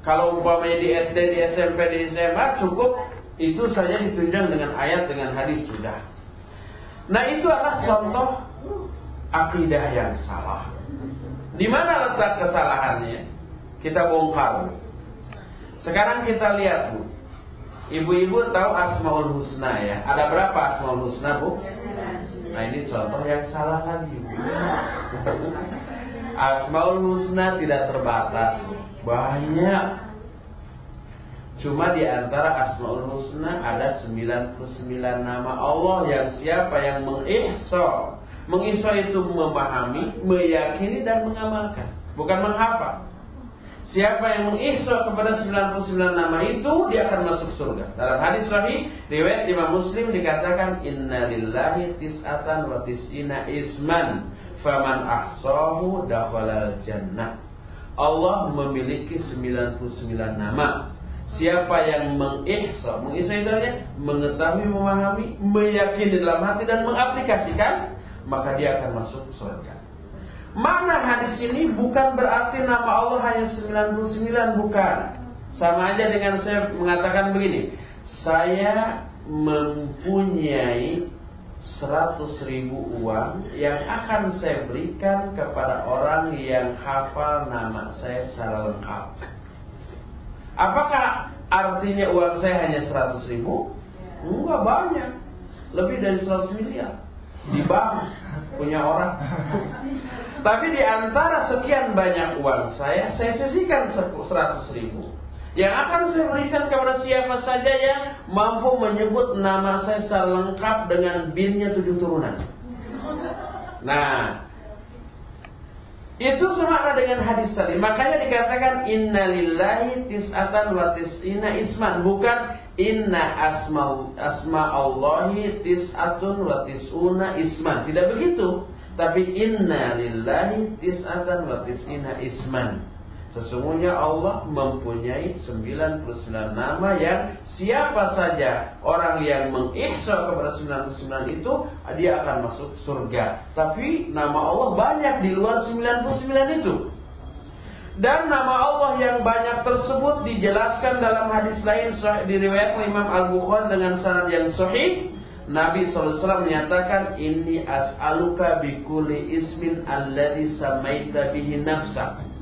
Kalau umpamanya di SD, di SMP, di SMA cukup itu saja ditunjang dengan ayat, dengan hadis sudah. Nah itu adalah contoh akidah yang salah. Di mana letak kesalahannya? Kita bongkar. Sekarang kita lihat Bu. Ibu-ibu tahu Asmaul Husna ya. Ada berapa Asmaul Husna Bu? Nah ini contoh yang salah lagi Bu. Asmaul Husna tidak terbatas. Banyak. Cuma di antara Asmaul Husna ada 99 nama Allah yang siapa yang mengihsal Mengisah itu memahami, meyakini dan mengamalkan, bukan menghafal. Siapa yang mengisah kepada 99 nama itu dia akan masuk surga. Dalam hadis sahih riwayat Imam Muslim dikatakan inna lillahi tis'atan wa tis'ina isman faman ahsahu dakhalal jannah. Allah memiliki 99 nama. Siapa yang mengihsa, mengihsa itu mengetahui, memahami, meyakini dalam hati dan mengaplikasikan maka dia akan masuk surga. Mana hadis ini bukan berarti nama Allah hanya 99 bukan. Sama aja dengan saya mengatakan begini, saya mempunyai 100 ribu uang yang akan saya berikan kepada orang yang hafal nama saya secara lengkap. Apakah artinya uang saya hanya 100 ribu? Enggak banyak, lebih dari 100 miliar. di bank punya orang. Tapi di antara sekian banyak uang saya, saya sisihkan 100 ribu. Yang akan saya berikan kepada siapa saja yang mampu menyebut nama saya secara lengkap dengan binnya tujuh turunan. Nah, itu semakna dengan hadis tadi. Makanya dikatakan innalillahi tis'atan wa tis'ina isman, bukan inna asma asma Allahi tis'atun wa tis'una isman. Tidak begitu. Tapi inna lillahi tis'atan wa tis'ina isman. Sesungguhnya Allah mempunyai 99 nama yang siapa saja orang yang mengihsa kepada 99 itu dia akan masuk surga. Tapi nama Allah banyak di luar 99 itu. Dan nama Allah yang banyak tersebut dijelaskan dalam hadis lain diriwayatkan Imam Al-Bukhari dengan sanad yang sahih. Nabi SAW menyatakan ini as'aluka bikuli ismin alladhi samaita bihi nafsa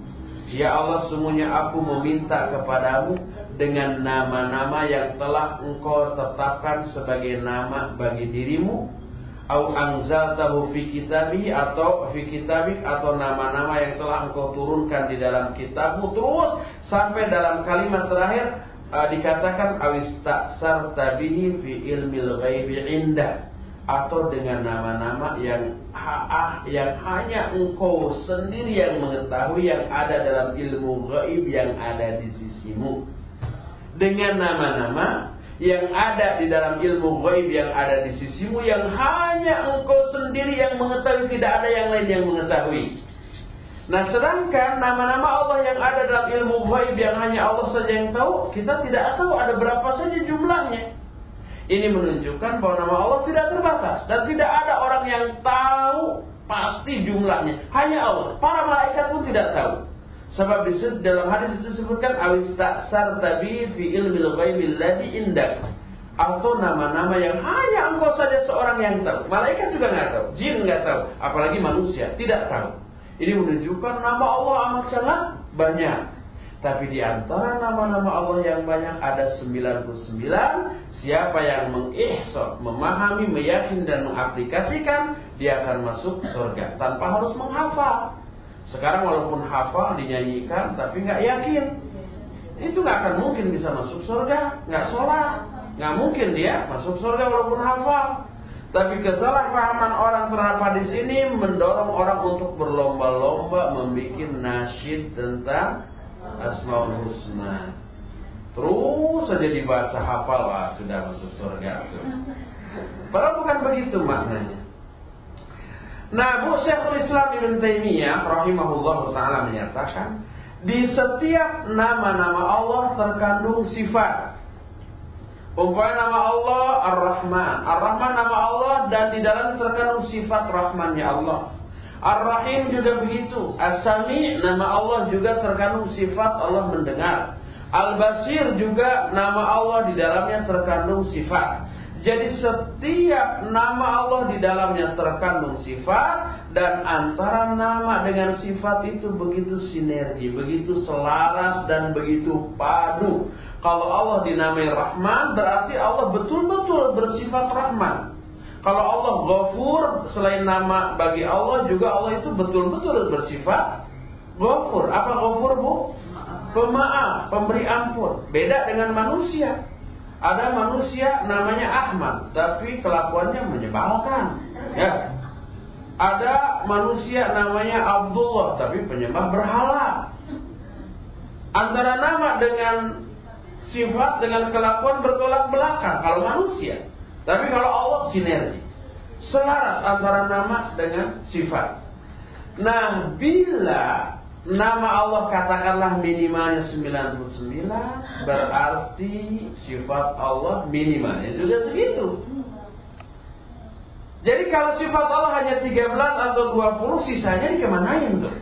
Ya Allah sungguhnya aku meminta kepadamu dengan nama-nama yang telah engkau tetapkan sebagai nama bagi dirimu. Au anzaltahu fi kitabi atau fi kitabik atau nama-nama yang telah engkau turunkan di dalam kitabmu terus sampai dalam kalimat terakhir uh, dikatakan awistaksar tabihi fi ilmil ghaibi indah atau dengan nama-nama yang ah, yang hanya engkau sendiri yang mengetahui yang ada dalam ilmu gaib yang ada di sisimu dengan nama-nama yang ada di dalam ilmu gaib yang ada di sisimu yang hanya engkau sendiri yang mengetahui tidak ada yang lain yang mengetahui Nah sedangkan nama-nama Allah yang ada dalam ilmu gaib yang hanya Allah saja yang tahu, kita tidak tahu ada berapa saja jumlahnya. Ini menunjukkan bahwa nama Allah tidak terbatas dan tidak ada orang yang tahu pasti jumlahnya. Hanya Allah. Para malaikat pun tidak tahu. Sebab disebut dalam hadis itu disebutkan awistaksar tabi fi ilmil ghaibil ladzi indak atau nama-nama yang hanya engkau saja seorang yang tahu. Malaikat juga nggak tahu, jin nggak tahu, apalagi manusia tidak tahu. Ini menunjukkan nama Allah amat sangat banyak. Tapi di antara nama-nama Allah yang banyak ada 99. Siapa yang mengihsar, memahami, meyakini dan mengaplikasikan, dia akan masuk surga tanpa harus menghafal. Sekarang walaupun hafal dinyanyikan tapi nggak yakin. Itu nggak akan mungkin bisa masuk surga, nggak sholat, nggak mungkin dia masuk surga walaupun hafal. Tapi kesalahpahaman orang terhadap hadis ini mendorong orang untuk berlomba-lomba membuat nasyid tentang Asmaul Husna. Terus saja dibaca hafal lah sudah masuk surga tuh. Padahal bukan begitu maknanya. Nah, Bu Syekhul Islam Ibn Taimiyah rahimahullah taala menyatakan di setiap nama-nama Allah terkandung sifat. Umpamanya nama Allah Ar-Rahman. Ar-Rahman nama Allah dan di dalam terkandung sifat rahmannya Allah. Ar-Rahim juga begitu. As-Sami nama Allah juga terkandung sifat Allah mendengar. Al-Basir juga nama Allah di dalamnya terkandung sifat. Jadi setiap nama Allah di dalamnya terkandung sifat dan antara nama dengan sifat itu begitu sinergi, begitu selaras dan begitu padu. Kalau Allah dinamai Rahman berarti Allah betul-betul bersifat Rahman. Kalau Allah Ghafur selain nama bagi Allah juga Allah itu betul-betul bersifat Ghafur. Apa Ghafur Bu? Pemaaf, pemberi ampun. Beda dengan manusia. Ada manusia namanya Ahmad, tapi kelakuannya menyebalkan. Ya. Ada manusia namanya Abdullah, tapi penyembah berhala. Antara nama dengan sifat dengan kelakuan bertolak belakang kalau manusia. Tapi kalau Allah sinergi. Selaras antara nama dengan sifat. Nah, bila nama Allah katakanlah minimalnya 99, berarti sifat Allah minimalnya juga segitu. Jadi kalau sifat Allah hanya 13 atau 20, sisanya dikemanain tuh?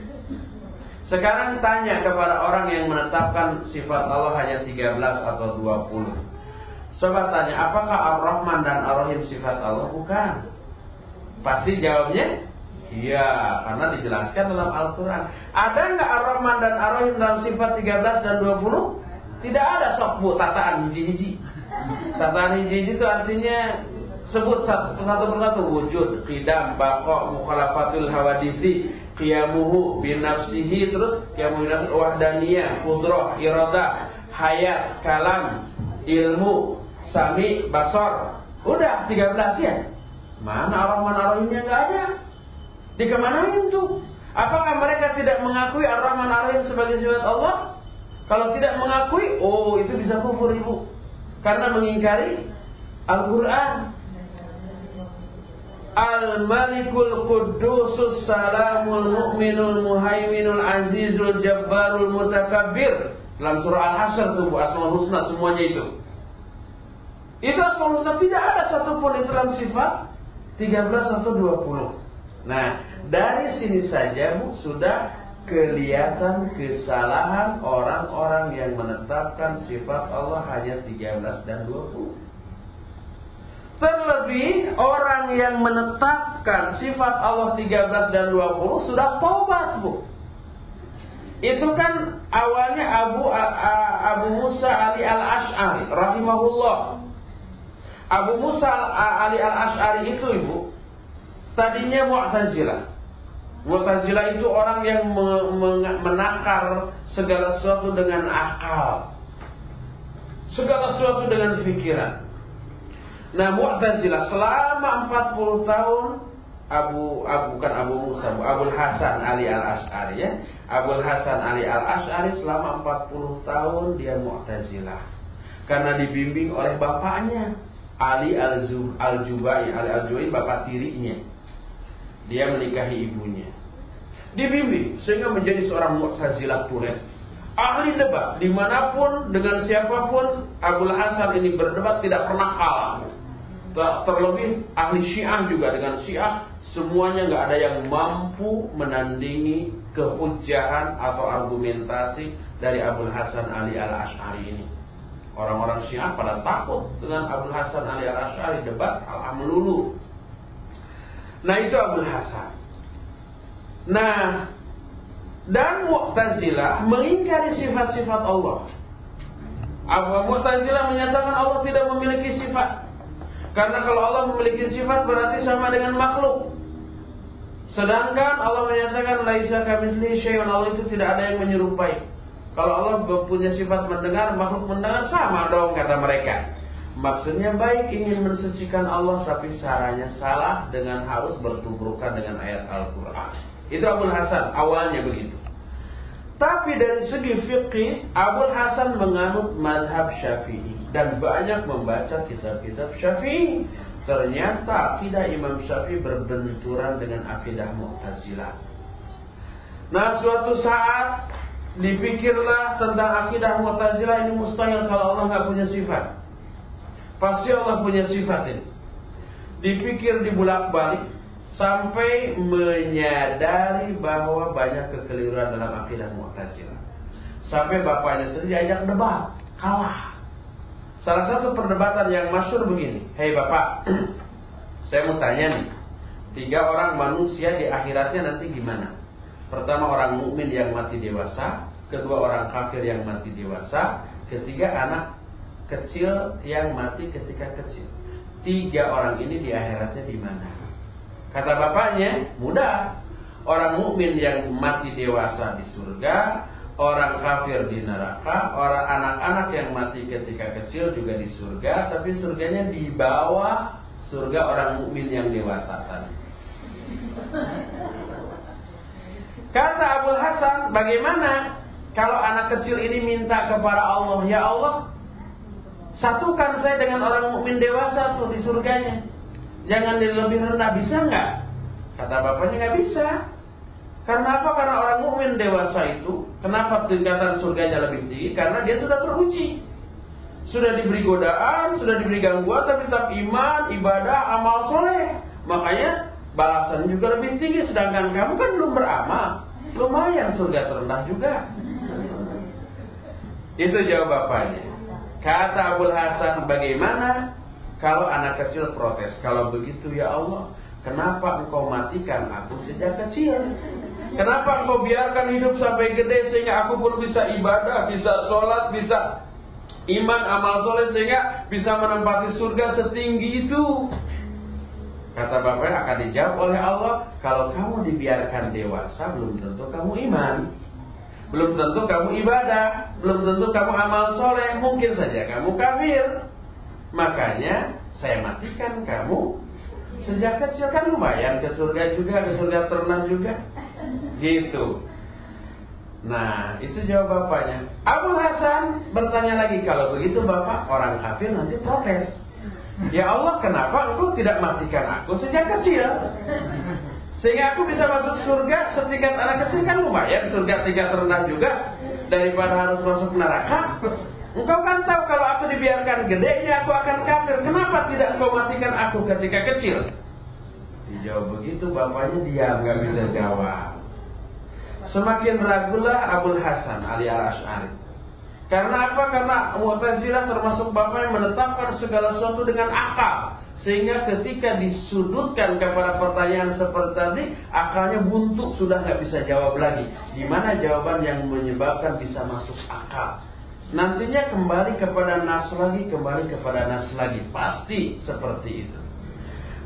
Sekarang tanya kepada orang yang menetapkan sifat Allah hanya 13 atau 20. Coba tanya, apakah Ar-Rahman dan Ar-Rahim sifat Allah? Bukan. Pasti jawabnya Iya, karena dijelaskan dalam Al-Quran. Ada nggak Ar-Rahman dan Ar-Rahim dalam sifat 13 dan 20? Tidak ada sok bu, tataan hiji-hiji. Tataan hiji-hiji itu artinya Sebut satu persatu persatu wujud, qidam, baqa, mukhalafatul hawadisi, qiyamuhu binafsihi, terus qiyamuhu binafsihi, wahdaniyah, qudrah, iradah, hayat, kalam, ilmu, sami, basar. Udah 13 ya. Mana Ar-Rahman Ar-Rahimnya enggak ada. Dikemanain tuh? Apakah mereka tidak mengakui Ar-Rahman Ar-Rahim sebagai sifat Allah? Kalau tidak mengakui, oh itu bisa kufur ibu. Karena mengingkari Al-Quran. Al-Malikul Qudusus Salamul Mu'minul Muhaiminul Azizul Jabbarul Mutakabbir Dalam surah Al-Hasyr itu Asmaul Husna semuanya itu Itu Asmaul tidak ada satupun itu dalam sifat 13 atau 20 Nah dari sini saja Bu sudah kelihatan kesalahan orang-orang yang menetapkan sifat Allah hanya 13 dan 20 Terlebih orang yang menetapkan sifat Allah 13 dan 20 sudah tobat, Bu. Itu kan awalnya Abu Abu Musa Ali Al-Asy'ari rahimahullah. Abu Musa Ali Al-Asy'ari itu, Ibu, tadinya Mu'tazilah. Mu'tazilah itu orang yang menakar segala sesuatu dengan akal. Segala sesuatu dengan pikiran. Nah Mu'tazilah selama 40 tahun Abu, Abu bukan Abu Musa, Abu Hasan Ali Al Ashari ya. Abul Hasan Ali Al Ashari selama 40 tahun dia Mu'tazilah. Karena dibimbing oleh bapaknya Ali Al Al Jubai Ali Al Jubai bapak tirinya. Dia menikahi ibunya. Dibimbing sehingga menjadi seorang Mu'tazilah tulen. Ahli debat di mana pun dengan siapa pun Abul Hasan ini berdebat tidak pernah kalah terlebih ahli syiah juga dengan syiah semuanya nggak ada yang mampu menandingi kehujahan atau argumentasi dari Abdul Hasan Ali al Ashari ini. Orang-orang syiah pada takut dengan Abdul Hasan Ali al debat al melulu. Nah itu Abdul Hasan. Nah dan Mu'tazilah mengingkari sifat-sifat Allah. Abu Mu'tazilah menyatakan Allah tidak memiliki sifat. Karena kalau Allah memiliki sifat berarti sama dengan makhluk. Sedangkan Allah menyatakan laisa kamitsli syai'un Allah itu tidak ada yang menyerupai. Kalau Allah punya sifat mendengar, makhluk mendengar sama dong kata mereka. Maksudnya baik ingin mensucikan Allah tapi caranya salah dengan harus bertubrukan dengan ayat Al-Qur'an. Itu Abu Hasan awalnya begitu. Tapi dari segi fikih, Abu Hasan menganut madhab Syafi'i dan banyak membaca kitab-kitab Syafi'i. Ternyata akidah Imam Syafi'i berbenturan dengan akidah Mu'tazilah. Nah, suatu saat dipikirlah tentang akidah Mu'tazilah ini mustahil kalau Allah nggak punya sifat. Pasti Allah punya sifat ini. Dipikir dibulak-balik sampai menyadari bahwa banyak kekeliruan dalam akidah Mu'tazilah. Sampai bapaknya sendiri ajak debat, kalah. Salah satu perdebatan yang masyur begini, Hei Bapak, saya mau tanya nih, tiga orang manusia di akhiratnya nanti gimana? Pertama orang mukmin yang mati dewasa, kedua orang kafir yang mati dewasa, ketiga anak kecil yang mati ketika kecil. Tiga orang ini di akhiratnya di mana? Kata bapaknya, mudah. Orang mukmin yang mati dewasa di surga, orang kafir di neraka, orang anak-anak yang mati ketika kecil juga di surga, tapi surganya di bawah surga orang mukmin yang dewasa tadi. Kata Abu Hasan, bagaimana kalau anak kecil ini minta kepada Allah, ya Allah, satukan saya dengan orang mukmin dewasa tuh di surganya. Jangan lebih rendah, bisa nggak? Kata bapaknya nggak bisa. Karena apa? Karena orang mukmin dewasa itu, kenapa tingkatan surganya lebih tinggi? Karena dia sudah teruji. Sudah diberi godaan, sudah diberi gangguan, tapi tetap iman, ibadah, amal soleh. Makanya balasan juga lebih tinggi. Sedangkan kamu kan belum beramal. Lumayan surga terendah juga. Itu jawab bapaknya. Kata Abul Hasan, bagaimana kalau anak kecil protes? Kalau begitu ya Allah, kenapa engkau matikan aku sejak kecil? Kenapa engkau biarkan hidup sampai gede sehingga aku pun bisa ibadah, bisa sholat, bisa iman, amal soleh sehingga bisa menempati surga setinggi itu. Kata bapaknya dijawab oleh Allah, kalau kamu dibiarkan dewasa belum tentu kamu iman. Belum tentu kamu ibadah, belum tentu kamu amal soleh, mungkin saja kamu kafir. Makanya saya matikan kamu sejak kecil kan lumayan ke surga juga, ke surga ternak juga. Gitu. Nah, itu jawab bapaknya. Abu Hasan bertanya lagi, kalau begitu bapak orang kafir nanti protes. Ya Allah, kenapa engkau tidak matikan aku sejak kecil? Sehingga aku bisa masuk surga setingkat anak kecil kan lumayan surga tingkat rendah juga daripada harus masuk neraka. Engkau kan tahu kalau aku dibiarkan gedenya aku akan kafir. Kenapa tidak engkau matikan aku ketika kecil? Dijawab begitu bapaknya diam nggak bisa jawab. Semakin ragulah Abul Hasan Ali al Ashari. Karena apa? Karena Mu'tazilah termasuk bapak yang menetapkan segala sesuatu dengan akal. Sehingga ketika disudutkan kepada pertanyaan seperti tadi, akalnya buntu sudah nggak bisa jawab lagi. Di mana jawaban yang menyebabkan bisa masuk akal? Nantinya kembali kepada nas lagi, kembali kepada nas lagi. Pasti seperti itu.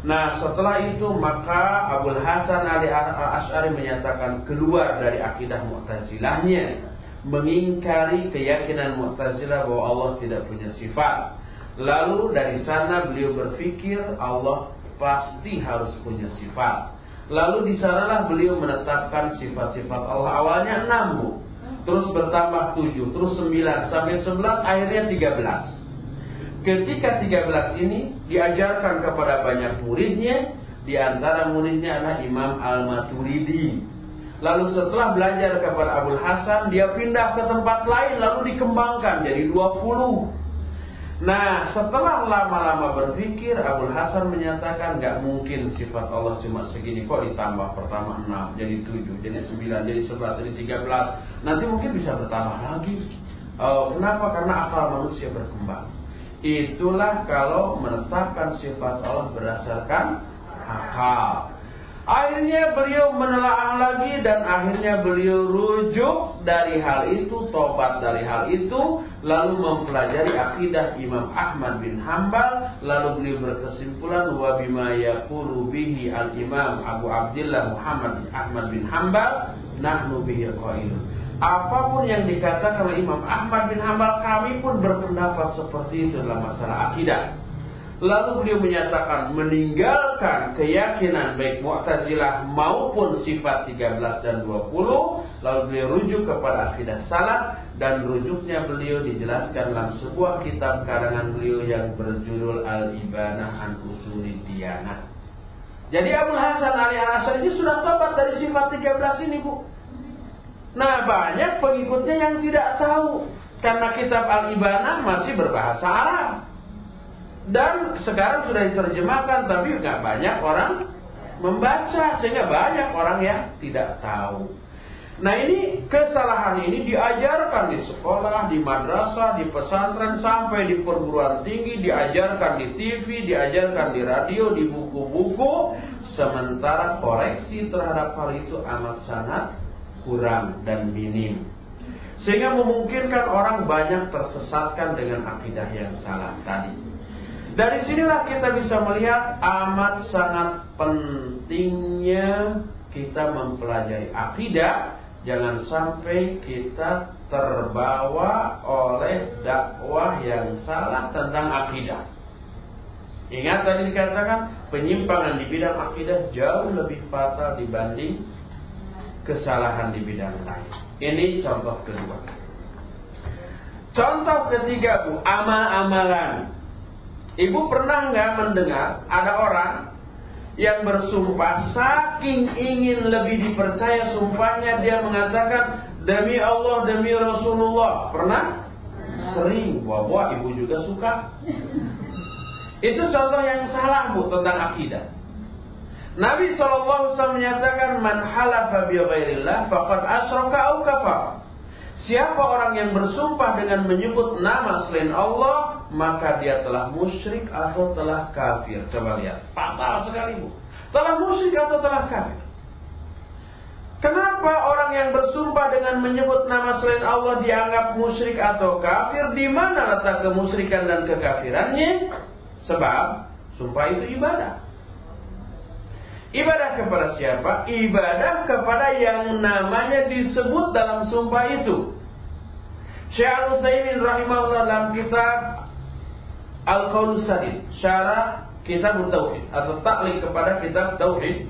Nah setelah itu maka Abdul Hasan Ali Ash'ari menyatakan keluar dari akidah Mu'tazilahnya mengingkari keyakinan Mu'tazilah bahwa Allah tidak punya sifat. Lalu dari sana beliau berpikir Allah pasti harus punya sifat. Lalu di sanalah beliau menetapkan sifat-sifat Allah awalnya enam terus bertambah tujuh, terus sembilan, sampai sebelas, akhirnya tiga belas. Ketika 13 ini diajarkan kepada banyak muridnya, di antara muridnya adalah Imam Al-Maturidi. Lalu setelah belajar kepada Abdul Hasan, dia pindah ke tempat lain lalu dikembangkan jadi 20. Nah, setelah lama-lama berpikir, Abdul Hasan menyatakan nggak mungkin sifat Allah cuma segini kok ditambah pertama 6, jadi 7, jadi 9, jadi 11, jadi 13. Nanti mungkin bisa bertambah lagi. Oh, kenapa? Karena akal manusia berkembang. Itulah kalau menetapkan sifat Allah berdasarkan akal. Akhirnya beliau menelaah lagi dan akhirnya beliau rujuk dari hal itu, tobat dari hal itu, lalu mempelajari akidah Imam Ahmad bin Hambal, lalu beliau berkesimpulan wa bima yaqulu bihi al-Imam Abu Abdullah Muhammad bin Ahmad bin Hambal nahnu bihi qailun. Apa pun yang dikatakan oleh Imam Ahmad bin Hambal, kami pun berpendapat seperti itu dalam masalah akidah. Lalu beliau menyatakan meninggalkan keyakinan baik Mu'tazilah maupun sifat 13 dan 20. Lalu beliau rujuk kepada akidah salah dan rujuknya beliau dijelaskan dalam sebuah kitab karangan beliau yang berjudul Al-Ibanah an Usuli Diyanah. Jadi Abu Hasan Ali Hasan ini sudah tobat dari sifat 13 ini, Bu. Nah banyak pengikutnya yang tidak tahu karena kitab Al-Ibanah masih berbahasa Arab. Dan sekarang sudah diterjemahkan tapi nggak banyak orang membaca sehingga banyak orang yang tidak tahu. Nah ini kesalahan ini diajarkan di sekolah, di madrasah, di pesantren sampai di perguruan tinggi, diajarkan di TV, diajarkan di radio, di buku-buku. Sementara koreksi terhadap hal itu amat sangat kurang dan minim. Sehingga memungkinkan orang banyak tersesatkan dengan akidah yang salah tadi. Dari sinilah kita bisa melihat amat sangat pentingnya kita mempelajari akidah. Jangan sampai kita terbawa oleh dakwah yang salah tentang akidah. Ingat tadi dikatakan penyimpangan di bidang akidah jauh lebih fatal dibanding kesalahan di bidang lain. Ini contoh kedua. Contoh ketiga bu, amal-amalan. Ibu pernah nggak mendengar ada orang yang bersumpah saking ingin lebih dipercaya sumpahnya dia mengatakan demi Allah demi Rasulullah. Pernah? Sering. Buah-buah ibu juga suka. Itu contoh yang salah bu tentang akidah. Nabi SAW menyatakan man halafa bi ghairillah faqad au kafar. Siapa orang yang bersumpah dengan menyebut nama selain Allah, maka dia telah musyrik atau telah kafir. Coba lihat, fatal sekali bu. Telah musyrik atau telah kafir. Kenapa orang yang bersumpah dengan menyebut nama selain Allah dianggap musyrik atau kafir? Di mana letak kemusyrikan dan kekafirannya? Sebab sumpah itu ibadah. Ibadah kepada siapa? Ibadah kepada yang namanya disebut dalam sumpah itu. Syekh Al-Utsaimin rahimahullah dalam kitab Al-Qaulus Sadid, syarah kitab Tauhid atau taklik kepada kitab Tauhid,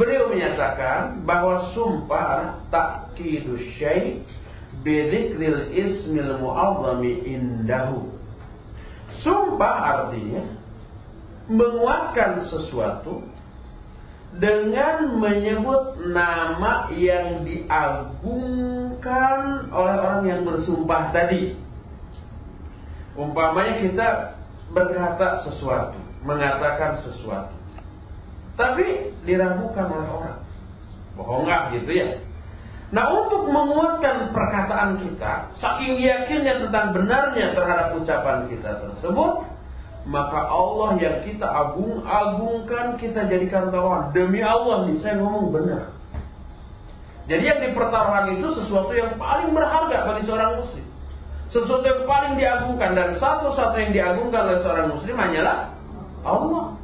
beliau menyatakan bahwa sumpah takidu syai' bidzikril ismil mu'azzami indahu. Sumpah artinya menguatkan sesuatu dengan menyebut nama yang diagungkan oleh orang yang bersumpah tadi. Umpamanya kita berkata sesuatu, mengatakan sesuatu. Tapi diragukan oleh orang. Bohong nggak gitu ya? Nah untuk menguatkan perkataan kita, saking yakinnya tentang benarnya terhadap ucapan kita tersebut, maka Allah yang kita agung-agungkan kita jadikan taruhan demi Allah nih saya ngomong benar. Jadi yang dipertaruhkan itu sesuatu yang paling berharga bagi seorang muslim. Sesuatu yang paling diagungkan. Dan satu-satu yang diagungkan oleh seorang muslim hanyalah Allah.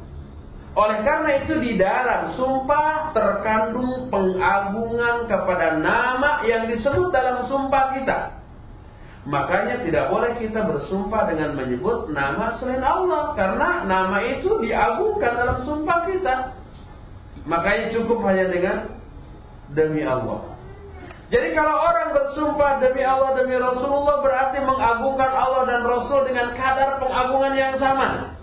Oleh karena itu di dalam sumpah terkandung pengagungan kepada nama yang disebut dalam sumpah kita Makanya tidak boleh kita bersumpah dengan menyebut nama selain Allah karena nama itu diagungkan dalam sumpah kita. Makanya cukup hanya dengan demi Allah. Jadi kalau orang bersumpah demi Allah demi Rasulullah berarti mengagungkan Allah dan Rasul dengan kadar pengagungan yang sama.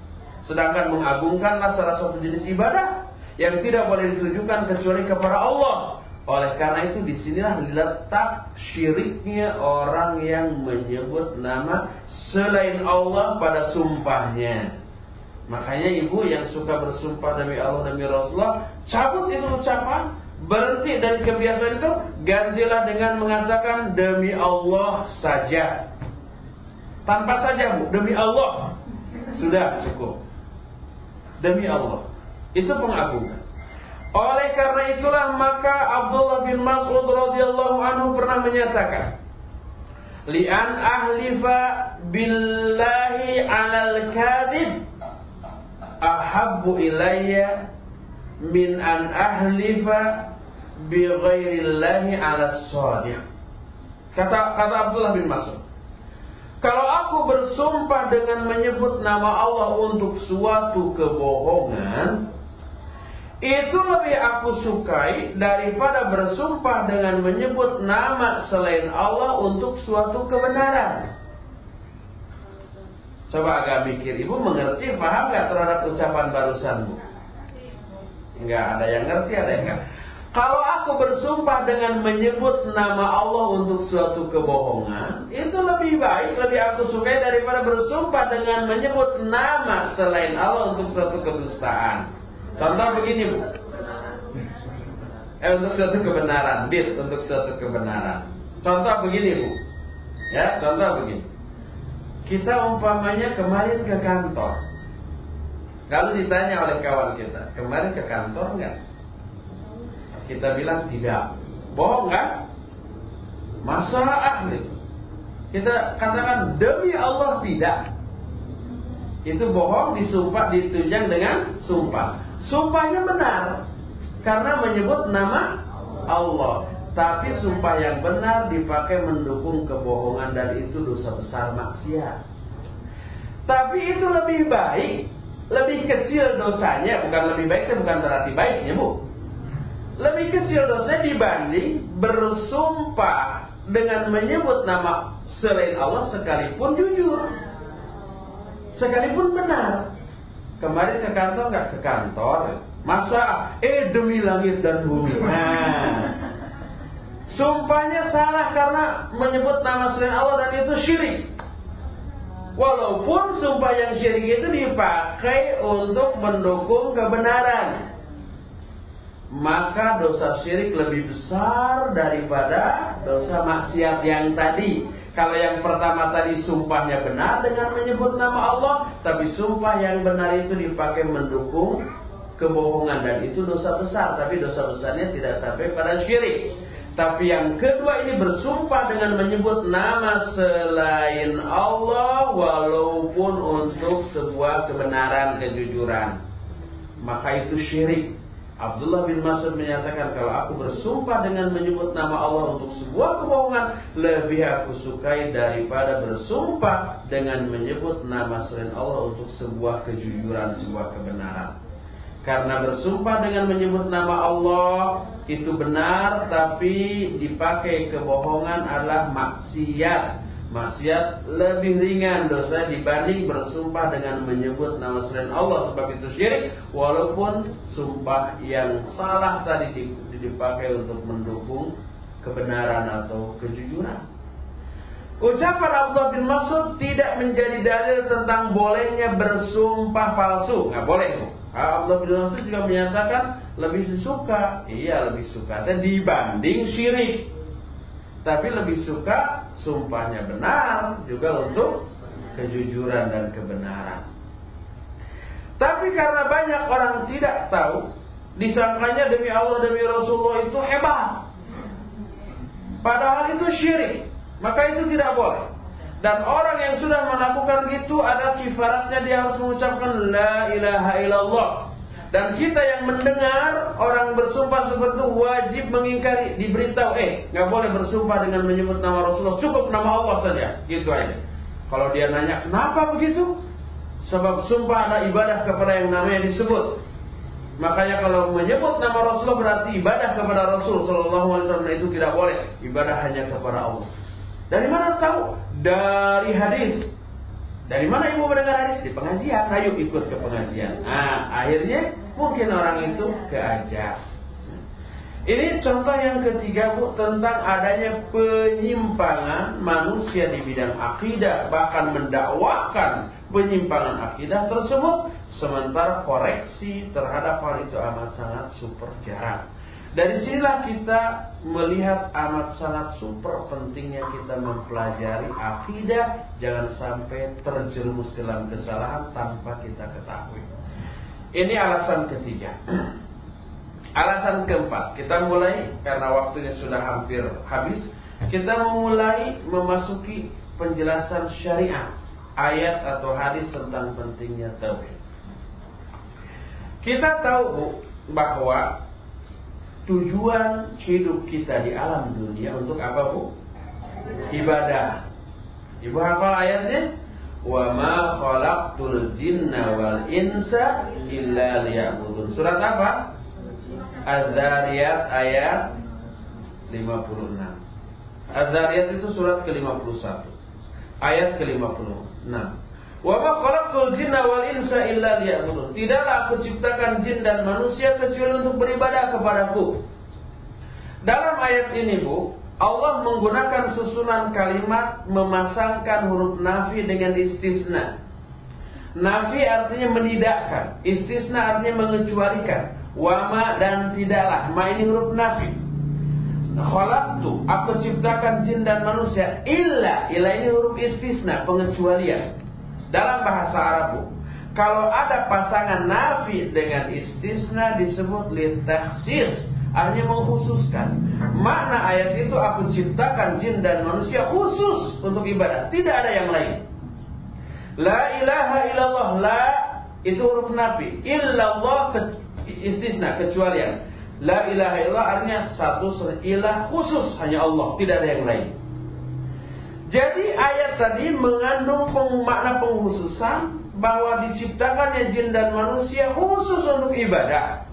Sedangkan mengagungkanlah salah satu jenis ibadah yang tidak boleh ditujukan kecuali kepada Allah. Oleh karena itu di sinilah letak syiriknya orang yang menyebut nama selain Allah pada sumpahnya. Makanya ibu yang suka bersumpah demi Allah demi Rasulullah, cabut itu ucapan, berhenti dari kebiasaan itu, gantilah dengan mengatakan demi Allah saja. Tanpa saja bu, demi Allah. Sudah cukup. Demi Allah. Itu pengagungan. Oleh karena itulah maka Abdullah bin Mas'ud radhiyallahu anhu pernah menyatakan, "Li'an ahlifa billahi 'alal kadhib ahabbu ilayya min an ahlifa bi ghairillahi 'alas shadiq." Kata kata Abdullah bin Mas'ud, kalau aku bersumpah dengan menyebut nama Allah untuk suatu kebohongan, itu lebih aku sukai daripada bersumpah dengan menyebut nama selain Allah untuk suatu kebenaran. Coba agak mikir, ibu mengerti, paham gak terhadap ucapan barusanmu? Enggak, ada yang ngerti, ada yang enggak. Kalau aku bersumpah dengan menyebut nama Allah untuk suatu kebohongan, itu lebih baik, lebih aku sukai daripada bersumpah dengan menyebut nama selain Allah untuk suatu kedustaan. Contoh begini bu. Eh untuk suatu kebenaran, dit untuk suatu kebenaran. Contoh begini bu. Ya, contoh begini. Kita umpamanya kemarin ke kantor. Kalau ditanya oleh kawan kita, kemarin ke kantor enggak? Kita bilang tidak. Bohong kan? Masa ahli. Kita katakan demi Allah tidak. Itu bohong disumpah ditunjang dengan sumpah. Sumpahnya benar karena menyebut nama Allah. Tapi sumpah yang benar dipakai mendukung kebohongan dan itu dosa besar maksiat. Tapi itu lebih baik, lebih kecil dosanya, bukan lebih baik itu bukan berarti baiknya, Bu. Lebih kecil dosanya dibanding bersumpah dengan menyebut nama selain Allah sekalipun jujur. Sekalipun benar. Kemarin ke kantor nggak ke kantor? Masa eh demi langit dan bumi. Nah, sumpahnya salah karena menyebut nama selain Allah dan itu syirik. Walaupun sumpah yang syirik itu dipakai untuk mendukung kebenaran. Maka dosa syirik lebih besar daripada dosa maksiat yang tadi. Kalau yang pertama tadi sumpahnya benar dengan menyebut nama Allah, tapi sumpah yang benar itu dipakai mendukung kebohongan dan itu dosa besar, tapi dosa besarnya tidak sampai pada syirik. Tapi yang kedua ini bersumpah dengan menyebut nama selain Allah walaupun untuk sebuah kebenaran kejujuran. Maka itu syirik. Abdullah bin Mas'ud menyatakan kalau aku bersumpah dengan menyebut nama Allah untuk sebuah kebohongan lebih aku sukai daripada bersumpah dengan menyebut nama selain Allah untuk sebuah kejujuran, sebuah kebenaran. Karena bersumpah dengan menyebut nama Allah itu benar tapi dipakai kebohongan adalah maksiat Maksiat lebih ringan dosa dibanding bersumpah dengan menyebut nama selain Allah sebab itu syirik walaupun sumpah yang salah tadi dipakai untuk mendukung kebenaran atau kejujuran. Ucapan Abdullah bin Mas'ud tidak menjadi dalil tentang bolehnya bersumpah palsu. Nggak boleh. Abdullah bin Mas'ud juga menyatakan lebih suka, iya lebih suka dibanding syirik. Tapi lebih suka sumpahnya benar juga untuk kejujuran dan kebenaran. Tapi karena banyak orang tidak tahu, disangkanya demi Allah demi Rasulullah itu hebat. Padahal itu syirik, maka itu tidak boleh. Dan orang yang sudah melakukan itu ada kifaratnya dia harus mengucapkan la ilaha illallah dan kita yang mendengar orang bersumpah seperti itu wajib mengingkari, diberitahu, eh, nggak boleh bersumpah dengan menyebut nama Rasulullah, cukup nama Allah saja, gitu aja. Kalau dia nanya, kenapa begitu? Sebab sumpah ada ibadah kepada yang namanya disebut. Makanya kalau menyebut nama Rasulullah berarti ibadah kepada Rasul Sallallahu Alaihi Wasallam itu tidak boleh. Ibadah hanya kepada Allah. Dari mana tahu? Dari hadis dari mana ibu mendengar hadis? Di pengajian. Ayo ikut ke pengajian. Nah, akhirnya mungkin orang itu keajak. Ini contoh yang ketiga Bu tentang adanya penyimpangan manusia di bidang akidah bahkan mendakwakan penyimpangan akidah tersebut sementara koreksi terhadap hal itu amat sangat super jarang. Dari sinilah kita melihat amat sangat super pentingnya kita mempelajari akidah jangan sampai terjerumus dalam kesalahan tanpa kita ketahui. Ini alasan ketiga. alasan keempat, kita mulai karena waktunya sudah hampir habis, kita memulai memasuki penjelasan syariat, ayat atau hadis tentang pentingnya tauhid. Kita tahu bahwa tujuan hidup kita di alam dunia untuk apa bu? Ibadah. Ibu hafal ayatnya? Wa ma khalaqtul jinna wal insa illa liya'budun. Surat apa? Az-Zariyat ayat 56. Az-Zariyat itu surat ke-51. Ayat ke-56. Wa ma khalaqtul jinna wal insa illa liya'budun. Tidaklah aku ciptakan jin dan manusia kecuali untuk beribadah kepadaku. Dalam ayat ini, Bu, Allah menggunakan susunan kalimat memasangkan huruf nafi dengan istisna. Nafi artinya menidakkan, istisna artinya mengecualikan. Wama dan tidaklah. Ma ini huruf nafi. Khalaqtu, aku ciptakan jin dan manusia illa, illa ini huruf istisna, pengecualian. Dalam bahasa Arab, kalau ada pasangan nafi dengan istisna disebut litaksis, artinya mengkhususkan. Makna ayat itu aku ciptakan jin dan manusia khusus untuk ibadah, tidak ada yang lain. La ilaha illallah, la itu huruf nafi, illallah istisna kecualian. La ilaha illallah artinya satu ilah khusus hanya Allah, tidak ada yang lain. Jadi ayat tadi mengandung makna penghususan bahwa diciptakannya jin dan manusia khusus untuk ibadah.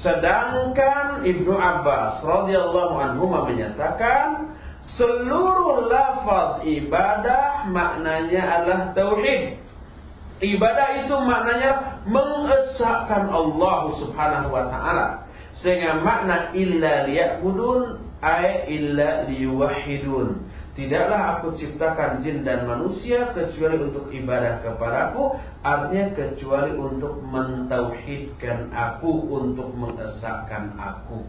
Sedangkan Ibnu Abbas radhiyallahu anhu menyatakan seluruh lafaz ibadah maknanya adalah tauhid. Ibadah itu maknanya mengesahkan Allah Subhanahu wa taala. Sehingga makna illa liya'budun ay illa liyuwahhidun Tidaklah aku ciptakan jin dan manusia kecuali untuk ibadah kepadaku, artinya kecuali untuk mentauhidkan aku, untuk mengesahkan aku.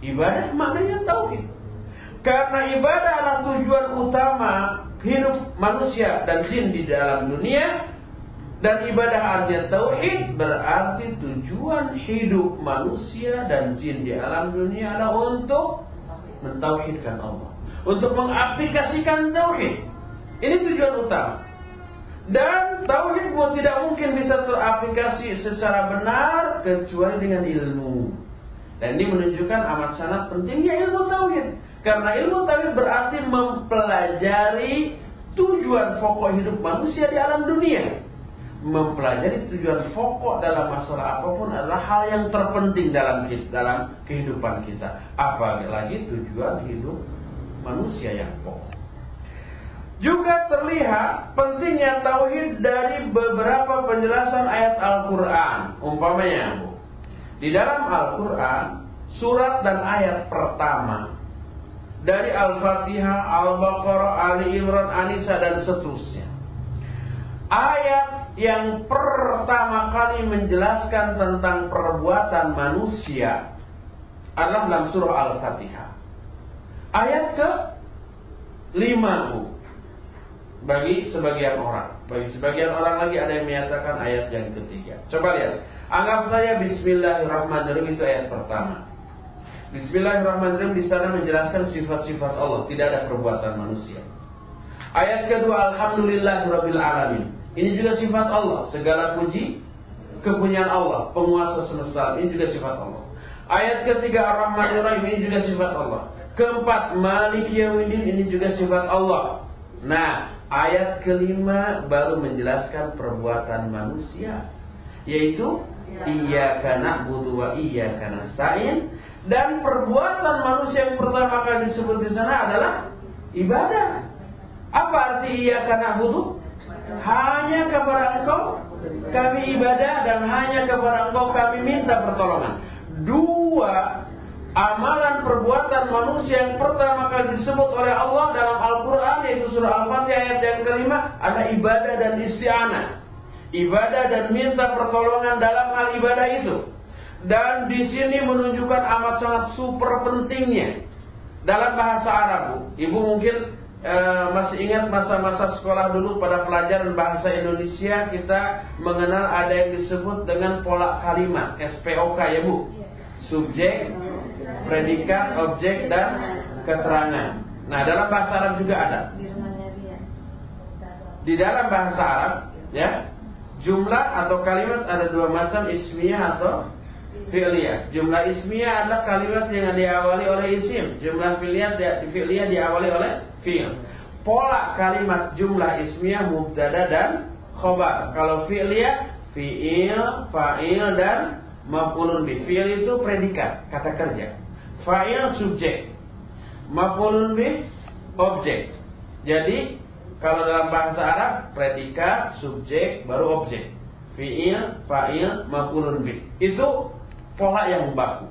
Ibadah maknanya tauhid. Karena ibadah adalah tujuan utama hidup manusia dan jin di dalam dunia, dan ibadah artinya tauhid berarti tujuan hidup manusia dan jin di alam dunia adalah untuk mentauhidkan Allah untuk mengaplikasikan tauhid. Ini tujuan utama. Dan tauhid pun tidak mungkin bisa teraplikasi secara benar kecuali dengan ilmu. Dan ini menunjukkan amat sangat pentingnya ilmu tauhid. Karena ilmu tauhid berarti mempelajari tujuan pokok hidup manusia di alam dunia. Mempelajari tujuan pokok dalam masalah apa pun adalah hal yang terpenting dalam dalam kehidupan kita. Apalagi tujuan hidup manusia yang pokok. Juga terlihat pentingnya tauhid dari beberapa penjelasan ayat Al-Quran. Umpamanya, di dalam Al-Quran, surat dan ayat pertama dari Al-Fatihah, Al-Baqarah, Ali Imran, Anisa dan seterusnya. Ayat yang pertama kali menjelaskan tentang perbuatan manusia adalah dalam surah Al-Fatihah. Ayat ke lima bagi sebagian orang. Bagi sebagian orang lagi ada yang menyatakan ayat yang ketiga. Coba lihat. Anggap saya Bismillahirrahmanirrahim itu ayat pertama. Bismillahirrahmanirrahim di sana menjelaskan sifat-sifat Allah, tidak ada perbuatan manusia. Ayat kedua Alhamdulillahirabbil alamin. Ini juga sifat Allah, segala puji kepunyaan Allah, penguasa semesta. Ini juga sifat Allah. Ayat ketiga Ar-Rahmanir ini juga sifat Allah. Keempat Malik Yawmiddin ini juga sifat Allah. Nah, ayat kelima baru menjelaskan perbuatan manusia yaitu iyyaka na'budu wa iyyaka nasta'in dan perbuatan manusia yang pertama kali disebut di sana adalah ibadah. Apa arti iyyaka na'budu? Hanya kepada Engkau kami ibadah dan hanya kepada Engkau kami minta pertolongan. Dua amalan perbuatan manusia yang pertama kali disebut oleh Allah dalam Al-Quran yaitu surah Al-Fatihah ayat yang kelima adalah ibadah dan isti'anah. Ibadah dan minta pertolongan dalam hal ibadah itu. Dan di sini menunjukkan amat sangat super pentingnya dalam bahasa Arab. Ibu mungkin e, masih ingat masa-masa sekolah dulu pada pelajaran bahasa Indonesia kita mengenal ada yang disebut dengan pola kalimat SPOK ya Bu. Iya. Subjek, predikat, objek dan keterangan. Nah, dalam bahasa Arab juga ada. Di dalam bahasa Arab, ya, jumlah atau kalimat ada dua macam ismiyah atau fi'liyah. Jumlah ismiyah adalah kalimat yang diawali oleh isim. Jumlah fi'liyah fi'liyah diawali oleh fi'il. Pola kalimat jumlah ismiyah mubtada dan khobar. Kalau fi'liyah fi'il, fa'il dan maf'ulun bi. Fi'il itu predikat, kata kerja. Fa'il subjek. Maf'ulun bih objek. Jadi kalau dalam bahasa Arab predikat, subjek, baru objek. Fi'il, fa'il, maf'ulun bih. Itu pola yang baku.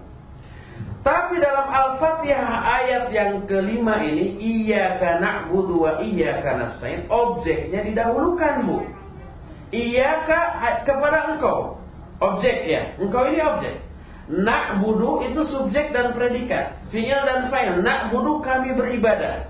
Tapi dalam Al-Fatihah ayat yang kelima ini Iyaka na'budu wa iyaka nasta'in Objeknya didahulukan bu Iyaka kepada engkau Objek ya Engkau ini objek Na'budu itu subjek dan predikat. Fi'il dan fa'il. Na'budu kami beribadah.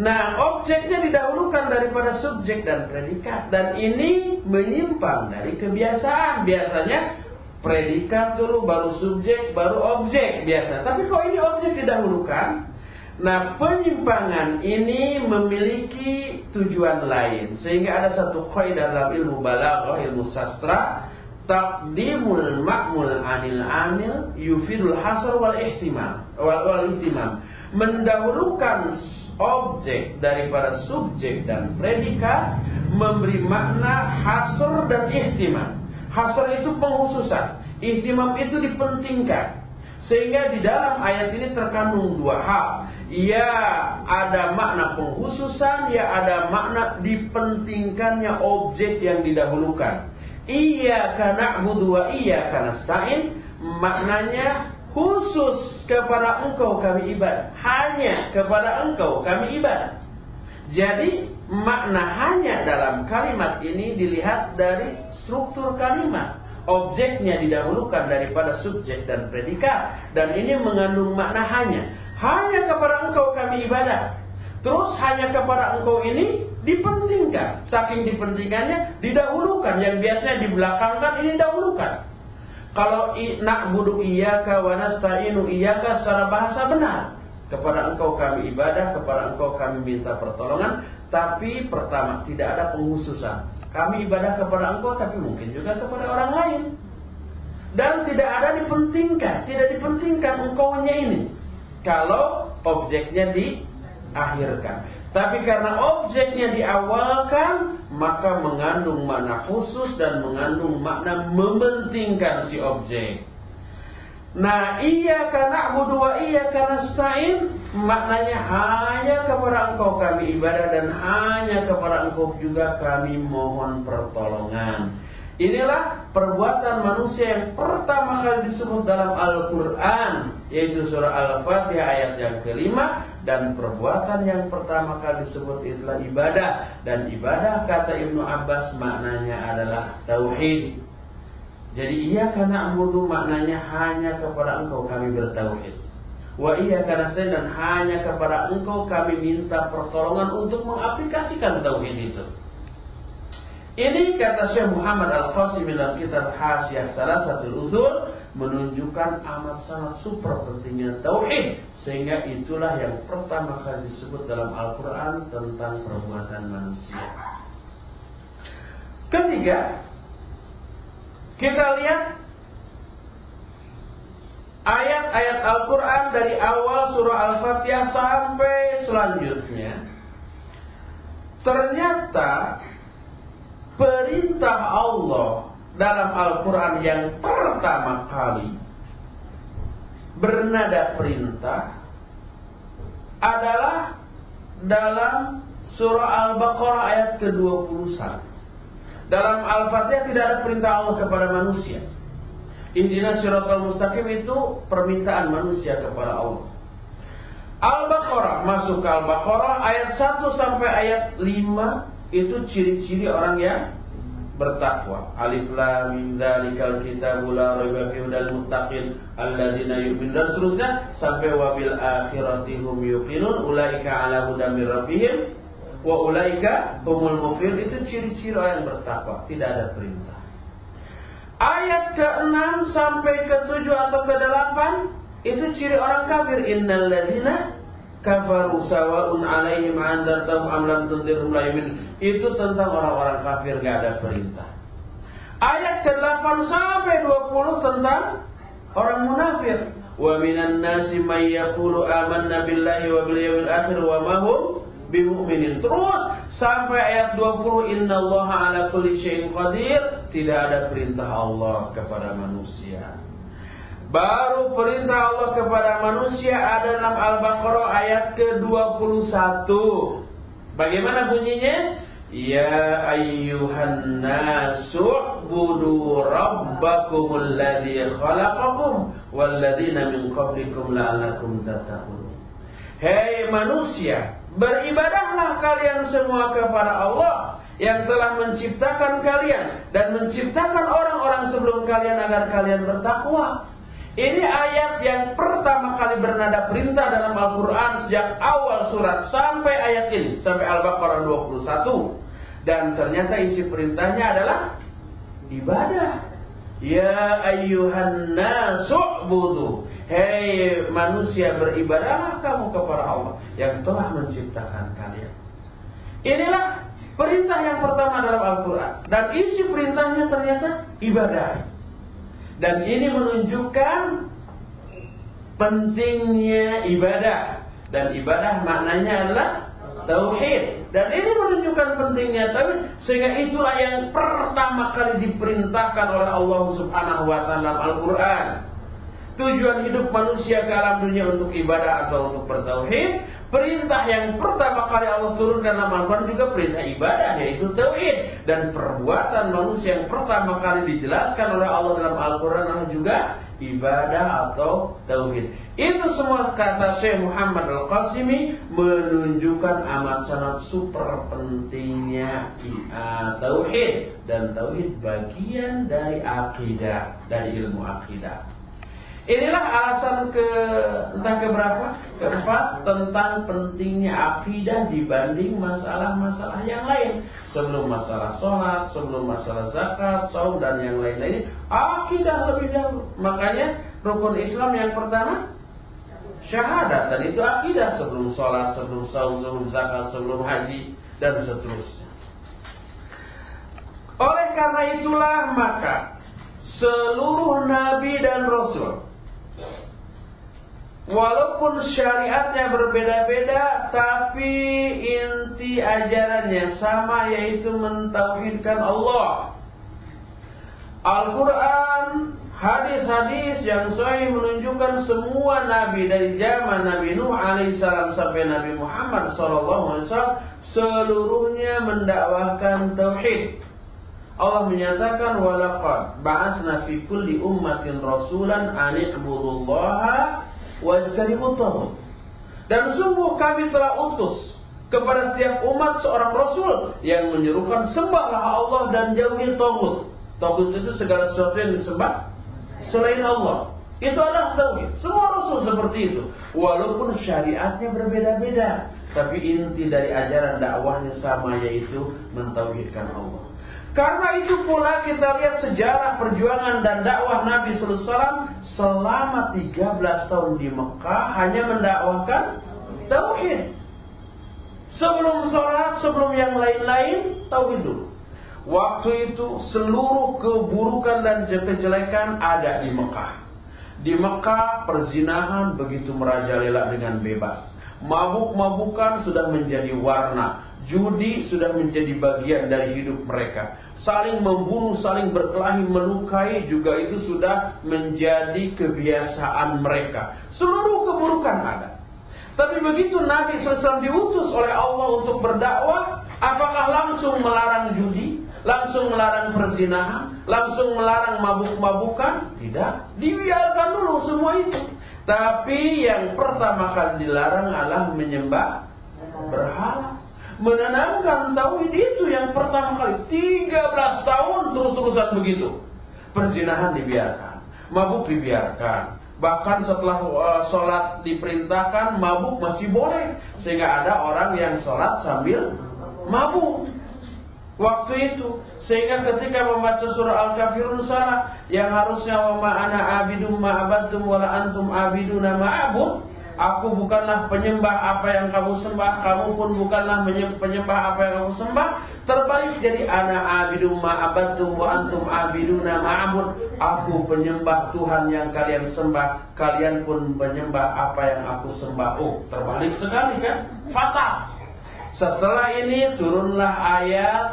Nah, objeknya didahulukan daripada subjek dan predikat. Dan ini menyimpang dari kebiasaan. Biasanya predikat dulu, baru subjek, baru objek biasa. Tapi kok ini objek didahulukan? Nah, penyimpangan ini memiliki tujuan lain. Sehingga ada satu kaidah dalam ilmu balaghah, ilmu sastra taqdimul ma'mul anil amil yufidul hasar wal ihtimam wal, wal ihtimam. Mendahulukan objek daripada subjek dan predikat memberi makna hasar dan ihtimam. Hasar itu penghususan. Ihtimam itu dipentingkan. Sehingga di dalam ayat ini terkandung dua hal ya ada makna penghususan ya ada makna dipentingkannya objek yang didahulukan Iyyaka na'budu wa iyyaka nasta'in maknanya khusus kepada engkau kami ibadah. Hanya kepada engkau kami ibadah. Jadi makna hanya dalam kalimat ini dilihat dari struktur kalimat. Objeknya didahulukan daripada subjek dan predikat. Dan ini mengandung makna hanya. Hanya kepada engkau kami ibadah. Terus hanya kepada engkau ini dipentingkan. Saking dipentingkannya didahulukan. Yang biasanya dibelakangkan ini dahulukan. Kalau nak budu iyaka wa nasta'inu iyaka secara bahasa benar. kepada engkau kami ibadah, kepada engkau kami minta pertolongan, tapi pertama tidak ada penghususan. Kami ibadah kepada engkau tapi mungkin juga kepada orang lain. Dan tidak ada dipentingkan, tidak dipentingkan engkaunya ini. Kalau objeknya diakhirkan. Tapi karena objeknya diawalkan, maka mengandung makna khusus dan mengandung makna mementingkan si objek. Nah, iya karena Abu wa iya karena stain maknanya hanya kepada engkau kami ibadah dan hanya kepada engkau juga kami mohon pertolongan. Inilah perbuatan manusia yang pertama kali disebut dalam Al-Quran Yaitu surah Al-Fatihah ayat yang kelima Dan perbuatan yang pertama kali disebut itulah ibadah Dan ibadah kata Ibnu Abbas maknanya adalah Tauhid jadi iya karena abudu maknanya hanya kepada engkau kami bertauhid. Wa iya karena saya dan hanya kepada engkau kami minta pertolongan untuk mengaplikasikan tauhid itu. Ini kata Syekh Muhammad Al-Qasim dalam kitab Hasyiah salah satu usul menunjukkan amat sangat super pentingnya tauhid sehingga itulah yang pertama kali disebut dalam Al-Qur'an tentang perbuatan manusia. Ketiga, kita lihat ayat-ayat Al-Quran dari awal surah Al-Fatihah sampai selanjutnya. Ternyata perintah Allah dalam Al-Quran yang pertama kali bernada perintah adalah dalam surah Al-Baqarah ayat ke-21. Dalam Al-Fatihah tidak ada perintah Allah kepada manusia. Ihdina siratal mustaqim itu permintaan manusia kepada Allah. Al-Baqarah masuk ke Al-Baqarah ayat 1 sampai ayat 5 itu ciri-ciri orang yang bertakwa. Alif lam mim dzalikal kitabu la raiba fihi hudal muttaqin alladzina yu'minun dan seterusnya sampai wabil akhirati hum yuqinun ulaika ala hudam rabbihim wa ulaika humul muflihun itu ciri-ciri orang yang bertakwa, tidak ada perintah. Ayat ke-6 sampai ke-7 atau ke-8 itu ciri orang kafir innal ladzina kafaru sawa'un 'alaihim andartahum am lam tundirhum la Itu tentang orang-orang kafir gak ada perintah. Ayat ke-8 sampai 20 tentang orang munafik. Wa minan nasi may yaqulu amanna billahi wa bil yawmil akhir wa ma hum bimu'minin. Terus sampai ayat 20 innallaha ala kulli syai'in qadir, tidak ada perintah Allah kepada manusia. Baru perintah Allah kepada manusia ada dalam Al-Baqarah ayat ke-21. Bagaimana bunyinya? Ya ayyuhan nasu budu rabbakumul ladzi khalaqakum wal ladzina min qablikum la'allakum tattaqun. Hei manusia, Beribadahlah kalian semua kepada Allah yang telah menciptakan kalian dan menciptakan orang-orang sebelum kalian agar kalian bertakwa. Ini ayat yang pertama kali bernada perintah dalam Al-Quran sejak awal surat sampai ayat ini, sampai Al-Baqarah 21. Dan ternyata isi perintahnya adalah ibadah. Ya ayyuhan nasu'budu. Hei manusia beribadahlah kamu kepada Allah yang telah menciptakan kalian. Inilah perintah yang pertama dalam Al-Quran. Dan isi perintahnya ternyata ibadah. Dan ini menunjukkan pentingnya ibadah. Dan ibadah maknanya adalah tauhid. Dan ini menunjukkan pentingnya tauhid sehingga itulah yang pertama kali diperintahkan oleh Allah Subhanahu wa taala dalam Al-Qur'an. Tujuan hidup manusia ke alam dunia untuk ibadah atau untuk bertauhid. Perintah yang pertama kali Allah turunkan dalam Al-Quran juga perintah ibadah yaitu tauhid. Dan perbuatan manusia yang pertama kali dijelaskan oleh Allah dalam Al-Quran adalah juga ibadah atau tauhid. Itu semua kata Syekh Muhammad Al-Qasimi menunjukkan amat sangat super pentingnya tauhid dan tauhid bagian dari akidah, dari ilmu akidah. Inilah alasan ke entah ke berapa keempat tentang pentingnya akidah dibanding masalah-masalah yang lain. Sebelum masalah sholat, sebelum masalah zakat, saum dan yang lain-lain, akidah lebih dahulu. Makanya rukun Islam yang pertama syahadat dan itu akidah sebelum sholat, sebelum saum, sebelum zakat, sebelum haji dan seterusnya. Oleh karena itulah maka seluruh nabi dan rasul Walaupun syariatnya berbeda-beda Tapi inti ajarannya sama yaitu mentauhidkan Allah Al-Quran Hadis-hadis yang sahih menunjukkan semua nabi dari zaman Nabi Nuh alaihissalam sampai Nabi Muhammad sallallahu alaihi wasallam seluruhnya mendakwahkan tauhid. Allah menyatakan walaqad ba'atsna fi kulli ummatin rasulan an i'budullaha wajtanibut taghut. Dan sungguh kami telah utus kepada setiap umat seorang rasul yang menyerukan sembahlah Allah dan jauhi taghut. Taghut itu segala sesuatu yang disembah selain Allah. Itu adalah tauhid. Semua rasul seperti itu. Walaupun syariatnya berbeda-beda, tapi inti dari ajaran dakwahnya sama yaitu mentauhidkan Allah. Karena itu pula kita lihat sejarah perjuangan dan dakwah Nabi SAW selama 13 tahun di Mekah hanya mendakwahkan tauhid. Sebelum sholat, sebelum yang lain-lain, tauhid dulu. Waktu itu seluruh keburukan dan kejelekan ada di Mekah. Di Mekah perzinahan begitu merajalela dengan bebas. Mabuk-mabukan sudah menjadi warna. Judi sudah menjadi bagian dari hidup mereka. Saling membunuh, saling berkelahi, melukai juga itu sudah menjadi kebiasaan mereka. Seluruh keburukan ada. Tapi begitu Nabi SAW diutus oleh Allah untuk berdakwah, apakah langsung melarang judi? langsung melarang perzinahan, langsung melarang mabuk-mabukan, tidak. Dibiarkan dulu semua itu. Tapi yang pertama kali dilarang adalah menyembah berhala. Menanamkan tauhid itu yang pertama kali. 13 tahun terus-terusan begitu. Perzinahan dibiarkan, mabuk dibiarkan. Bahkan setelah uh, sholat diperintahkan, mabuk masih boleh. Sehingga ada orang yang sholat sambil mabuk waktu itu sehingga ketika membaca surah Al-Kafirun salah yang harusnya wa ma ana abidum ma abadtum wala antum abiduna ma'abud aku bukanlah penyembah apa yang kamu sembah kamu pun bukanlah penyembah apa yang kamu sembah. Terbalik jadi ana abidum ma abadtum wa antum abiduna ma'abud aku penyembah Tuhan yang kalian sembah kalian pun penyembah apa yang aku sembah. Oh terbalik sekali kan? Fatal. Setelah ini turunlah ayat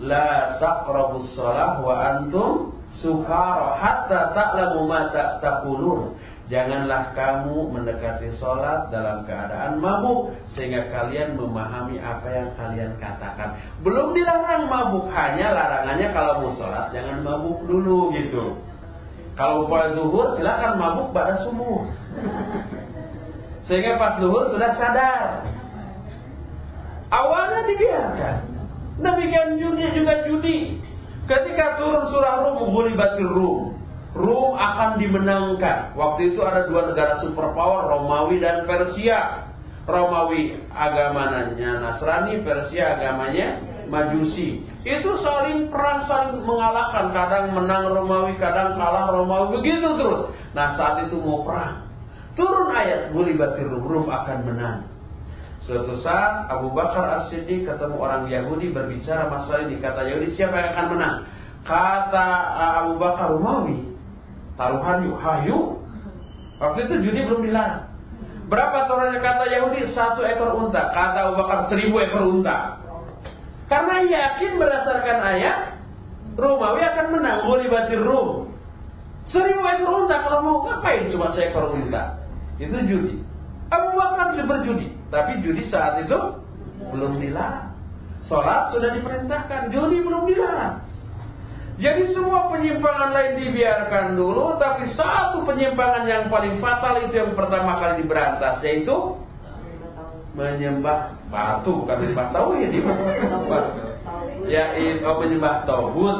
la taqrabus shalah wa antum sukara hatta ta'lamu ma taqulun. Janganlah kamu mendekati sholat dalam keadaan mabuk sehingga kalian memahami apa yang kalian katakan. Belum dilarang mabuk, hanya larangannya kalau mau sholat jangan mabuk dulu gitu. Kalau pada zuhur silakan mabuk pada subuh. Sehingga pas zuhur sudah sadar. Awalnya dibiarkan. Demikian juga judi. Ketika turun surah Rum, Ghulibatir Rum. Rum akan dimenangkan. Waktu itu ada dua negara superpower, Romawi dan Persia. Romawi agamanya Nasrani, Persia agamanya Majusi. Itu saling perang, saling mengalahkan. Kadang menang Romawi, kadang kalah Romawi. Begitu terus. Nah saat itu mau perang. Turun ayat Ghulibatir Rum, Rum akan menang. Suatu saat Abu Bakar As-Siddiq ketemu orang Yahudi berbicara masalah ini. Kata Yahudi siapa yang akan menang? Kata uh, Abu Bakar Romawi. Taruhan yuk, hayu. Waktu itu judi belum dilarang. Berapa taruhannya kata Yahudi? Satu ekor unta. Kata Abu Bakar seribu ekor unta. Karena yakin berdasarkan ayat Romawi akan menang. Ghulibatir Rum. Seribu ekor unta kalau mau ngapain cuma seekor unta? Itu judi. Abu Bakar bisa berjudi. Tapi judi saat itu belum dilarang. Sholat sudah diperintahkan, judi belum dilarang. Jadi semua penyimpangan lain dibiarkan dulu, tapi satu penyimpangan yang paling fatal itu yang pertama kali diberantas, yaitu menyembah batu, bukan menyembah tauhid, yaitu oh, menyembah tauhid,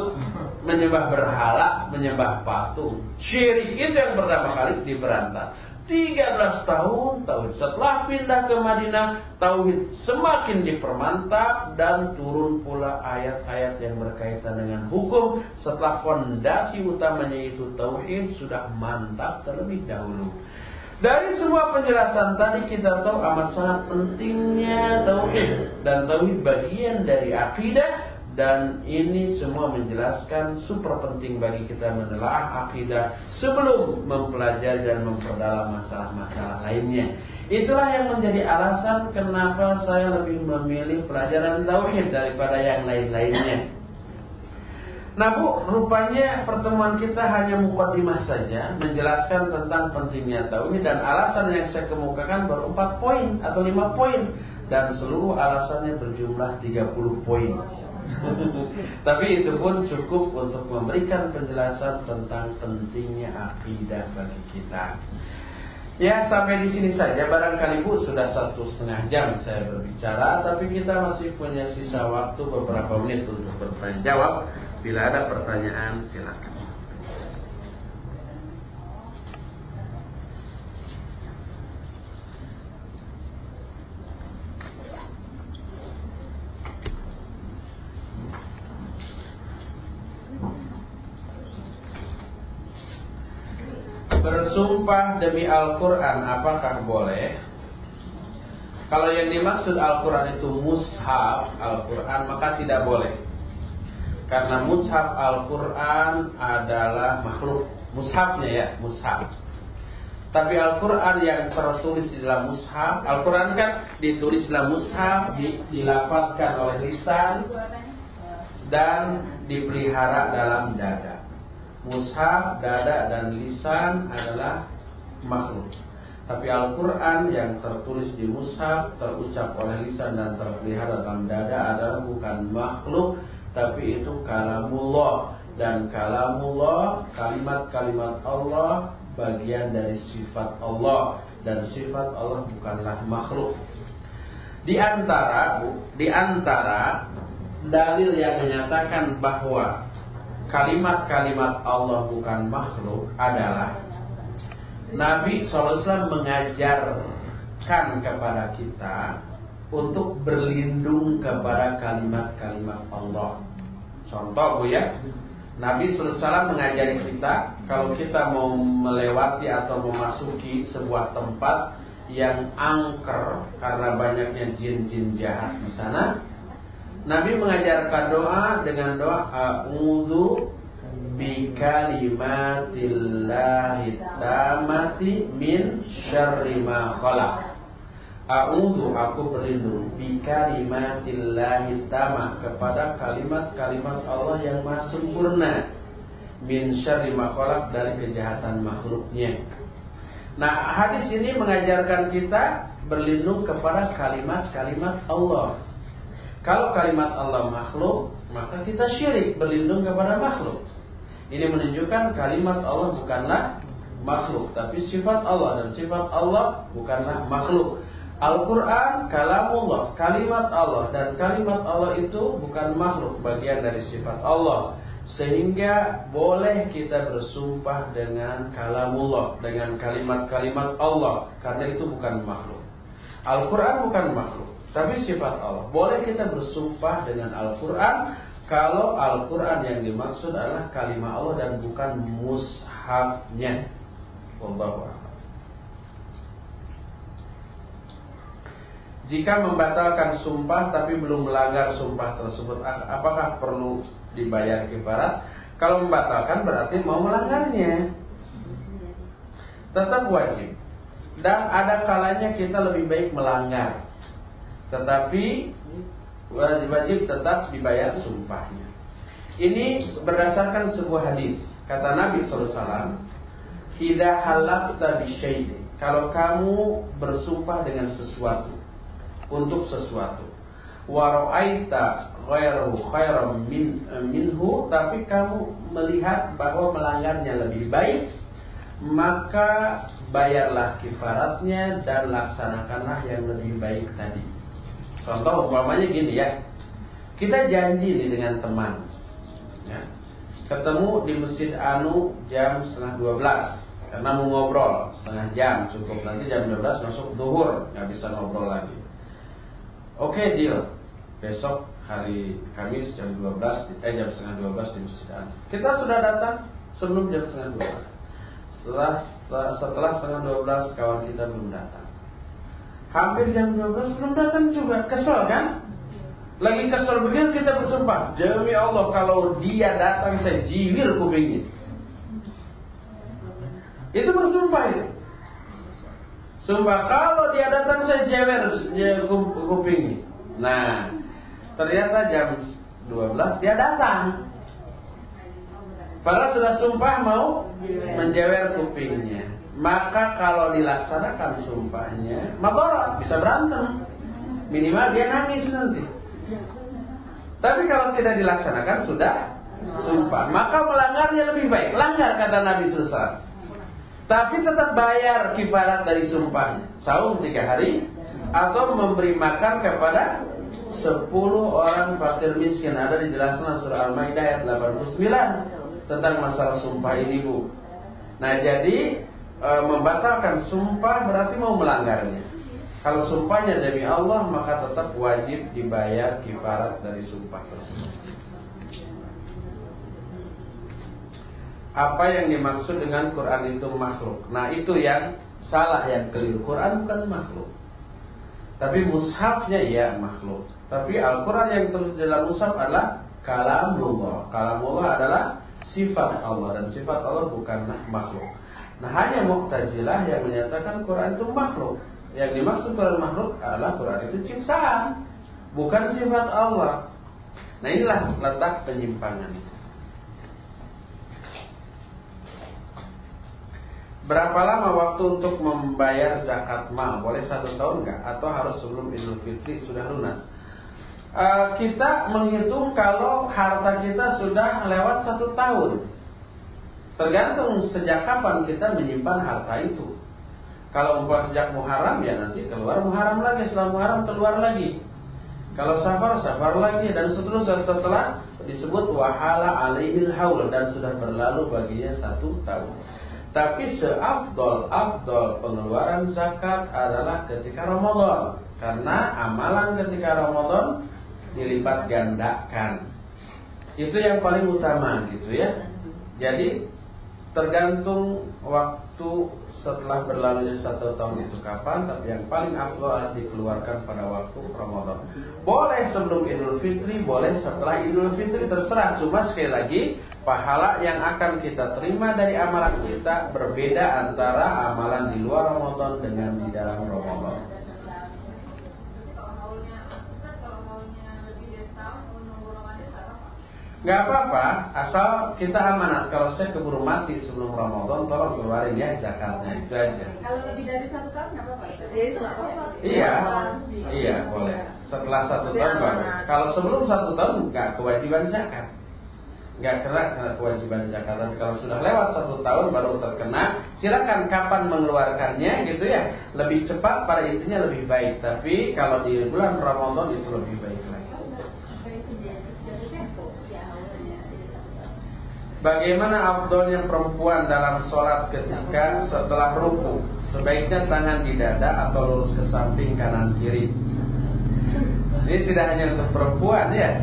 menyembah berhala, menyembah patung. Syirik itu yang pertama kali diberantas. 13 tahun tauhid. Setelah pindah ke Madinah, tauhid semakin dipermantap dan turun pula ayat-ayat yang berkaitan dengan hukum setelah fondasi utamanya itu tauhid sudah mantap terlebih dahulu. Dari semua penjelasan tadi kita tahu amat sangat pentingnya tauhid dan tauhid bagian dari akidah dan ini semua menjelaskan super penting bagi kita menelaah akidah sebelum mempelajari dan memperdalam masalah-masalah lainnya. Itulah yang menjadi alasan kenapa saya lebih memilih pelajaran tauhid daripada yang lain-lainnya. Nah Bu, rupanya pertemuan kita hanya mukadimah saja menjelaskan tentang pentingnya tauhid dan alasan yang saya kemukakan 4 poin atau 5 poin dan seluruh alasannya berjumlah 30 poin. Tapi itu pun cukup untuk memberikan penjelasan tentang pentingnya akidah bagi kita. Ya sampai di sini saja barangkali Bu sudah satu setengah jam saya berbicara Tapi kita masih punya sisa waktu beberapa menit untuk bertanya jawab Bila ada pertanyaan silakan. Bersumpah demi Al-Quran apakah boleh? Kalau yang dimaksud Al-Quran itu mushaf Al-Quran maka tidak boleh. Karena mushaf Al-Quran adalah makhluk. Mushafnya ya, mushaf. Tapi Al-Quran yang tertulis di dalam mushaf Al-Quran kan ditulis dalam mushaf di, Dilapatkan oleh lisan Dan dipelihara dalam dada. Mushaf, dada, dan lisan adalah makhluk. Tapi Al-Quran yang tertulis di mushaf, terucap oleh lisan dan terpelihara dalam dada adalah bukan makhluk, tapi itu kalamullah. Dan kalamullah kalimat-kalimat Allah bagian dari sifat Allah. Dan sifat Allah bukanlah makhluk. Di antara di antara dalil yang menyatakan bahwa kalimat-kalimat Allah bukan makhluk adalah Nabi SAW mengajarkan kepada kita untuk berlindung kepada kalimat-kalimat Allah. Contoh Bu ya, Nabi SAW mengajari kita kalau kita mau melewati atau memasuki sebuah tempat yang angker karena banyaknya jin-jin jahat di sana, Nabi mengajarkan doa dengan doa A'udhu bi kalimatillahi tamati min syarri ma khalaq. A'udhu aku berlindung bi kalimatillahi tamah kepada kalimat-kalimat Allah yang maha sempurna min syarri makhluk dari kejahatan makhluknya. Nah, hadis ini mengajarkan kita berlindung kepada kalimat-kalimat Allah. Kalau kalimat Allah makhluk, maka kita syirik berlindung kepada makhluk. Ini menunjukkan kalimat Allah bukanlah makhluk, tapi sifat Allah dan sifat Allah bukanlah makhluk. Al-Quran kalamullah, kalimat Allah dan kalimat Allah itu bukan makhluk bagian dari sifat Allah. Sehingga boleh kita bersumpah dengan kalamullah dengan kalimat-kalimat Allah karena itu bukan makhluk. Al-Quran bukan makhluk tapi sifat Allah. Boleh kita bersumpah dengan Al-Quran kalau Al-Quran yang dimaksud adalah kalimat Allah dan bukan mushafnya Wallahu Jika membatalkan sumpah tapi belum melanggar sumpah tersebut, apakah perlu dibayar kifarat? Kalau membatalkan berarti mau melanggarnya. Tetap wajib. Dan ada kalanya kita lebih baik melanggar. Tetapi wajib tetap dibayar sumpahnya. Ini berdasarkan sebuah hadis. Kata Nabi SAW, Tidak halakta bisyai'in. Kalau kamu bersumpah dengan sesuatu untuk sesuatu. Wa ra'aita ghairu khairan min minhu tapi kamu melihat bahwa melanggarnya lebih baik maka bayarlah kifaratnya dan laksanakanlah yang lebih baik tadi. Contoh umpamanya gini ya. Kita janji nih dengan teman. Ya. Ketemu di Masjid Anu jam setengah 12 karena mau ngobrol setengah jam cukup nanti jam 12 masuk duhur nggak bisa ngobrol lagi Oke okay, deal. Besok hari Kamis jam 12 eh jam setengah 12 di Masjid Kita sudah datang sebelum jam setengah 12. Setelah setelah setengah 12 kawan kita belum datang. Hampir jam 12 belum datang juga. Kesel kan? Lagi kesel begitu kita bersumpah. Demi Allah kalau dia datang saya jiwir kupingnya. Itu bersumpah itu. Sumpah kalau dia datang saya jewer kupingnya. Nah, ternyata jam 12 dia datang. Padahal sudah sumpah mau menjewer kupingnya. Maka kalau dilaksanakan sumpahnya, mabarak bisa berantem. Minimal dia nangis nanti. Tapi kalau tidak dilaksanakan sudah sumpah, maka melanggarnya lebih baik. Langgar kata Nabi Sallallahu Tapi tetap bayar kifarat dari sumpahnya. Saum tiga hari atau memberi makan kepada sepuluh orang fakir miskin. Ada dijelaskan surah Al-Maidah ayat 89 tentang masalah sumpah ini, Bu. Nah, jadi e, membatalkan sumpah berarti mau melanggarnya. Kalau sumpahnya demi Allah maka tetap wajib dibayar kifarat dari sumpah tersebut. Apa yang dimaksud dengan Quran itu makhluk? Nah itu yang salah yang keliru. Quran bukan makhluk. Tapi mushafnya ya makhluk. Tapi Al-Quran yang terus dalam mushaf adalah kalamullah. Kalamullah adalah sifat Allah dan sifat Allah bukan makhluk. Nah hanya Mu'tazilah yang menyatakan Quran itu makhluk. Yang dimaksud Quran makhluk adalah Quran itu ciptaan, bukan sifat Allah. Nah inilah letak penyimpangan. Berapa lama waktu untuk membayar zakat mal? Boleh satu tahun nggak? Atau harus sebelum Idul Fitri sudah lunas? Uh, kita menghitung kalau harta kita sudah lewat satu tahun. Tergantung sejak kapan kita menyimpan harta itu. Kalau umpah sejak Muharram ya nanti keluar Muharram lagi, setelah Muharram keluar lagi. Kalau safar, safar lagi dan seterusnya setelah disebut wahala alaihil haul dan sudah berlalu baginya satu tahun. Tapi seafdol afdol pengeluaran zakat adalah ketika Ramadan karena amalan ketika Ramadan dilipat gandakan. Itu yang paling utama gitu ya. Jadi tergantung waktu setelah berlalunya satu tahun itu kapan tapi yang paling afdal dikeluarkan pada waktu Ramadan. Boleh sebelum Idul Fitri boleh setelah Idul Fitri. Terserah cuma sekali lagi pahala yang akan kita terima dari amalan kita berbeda antara amalan di luar Ramadan dengan di dalam Ramadan Gak apa-apa, asal kita amanat. Kalau saya keburu mati sebelum Ramadan, tolong keluarin ya zakatnya itu aja. Kalau lebih dari satu tahun nggak apa-apa. Iya, iya boleh. Setelah satu tahun baru. Kalau sebelum satu tahun nggak kewajiban zakat, nggak kena kena kewajiban zakat. Tapi kalau sudah lewat satu tahun baru terkena, silakan kapan mengeluarkannya gitu ya. Lebih cepat pada intinya lebih baik. Tapi kalau di bulan Ramadan itu lebih baik lagi. Bagaimana abdolnya perempuan dalam sholat ketika setelah ruku? Sebaiknya tangan di dada atau lurus ke samping kanan kiri. Ini tidak hanya untuk perempuan ya,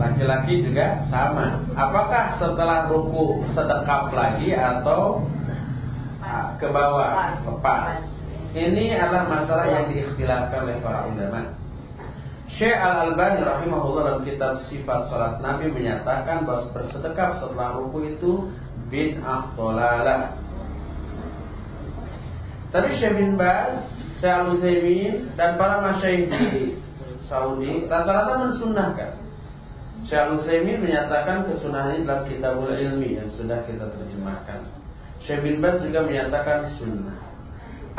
laki-laki juga sama. Apakah setelah ruku sedekap lagi atau ah, ke bawah lepas? Ini adalah masalah yang diikhtilafkan oleh para ulama. Syekh Al-Albani rahimahullah dalam kitab Sifat Salat Nabi menyatakan bahwa bersedekap setelah ruku itu bid'ah dolalah. Tapi Syekh bin Baz, Syekh Al-Utsaimin dan para masyayikh di Saudi rata-rata mensunnahkan. Syekh Al-Utsaimin menyatakan kesunahan ini dalam kitabul ilmi yang sudah kita terjemahkan. Syekh bin Baz juga menyatakan sunnah.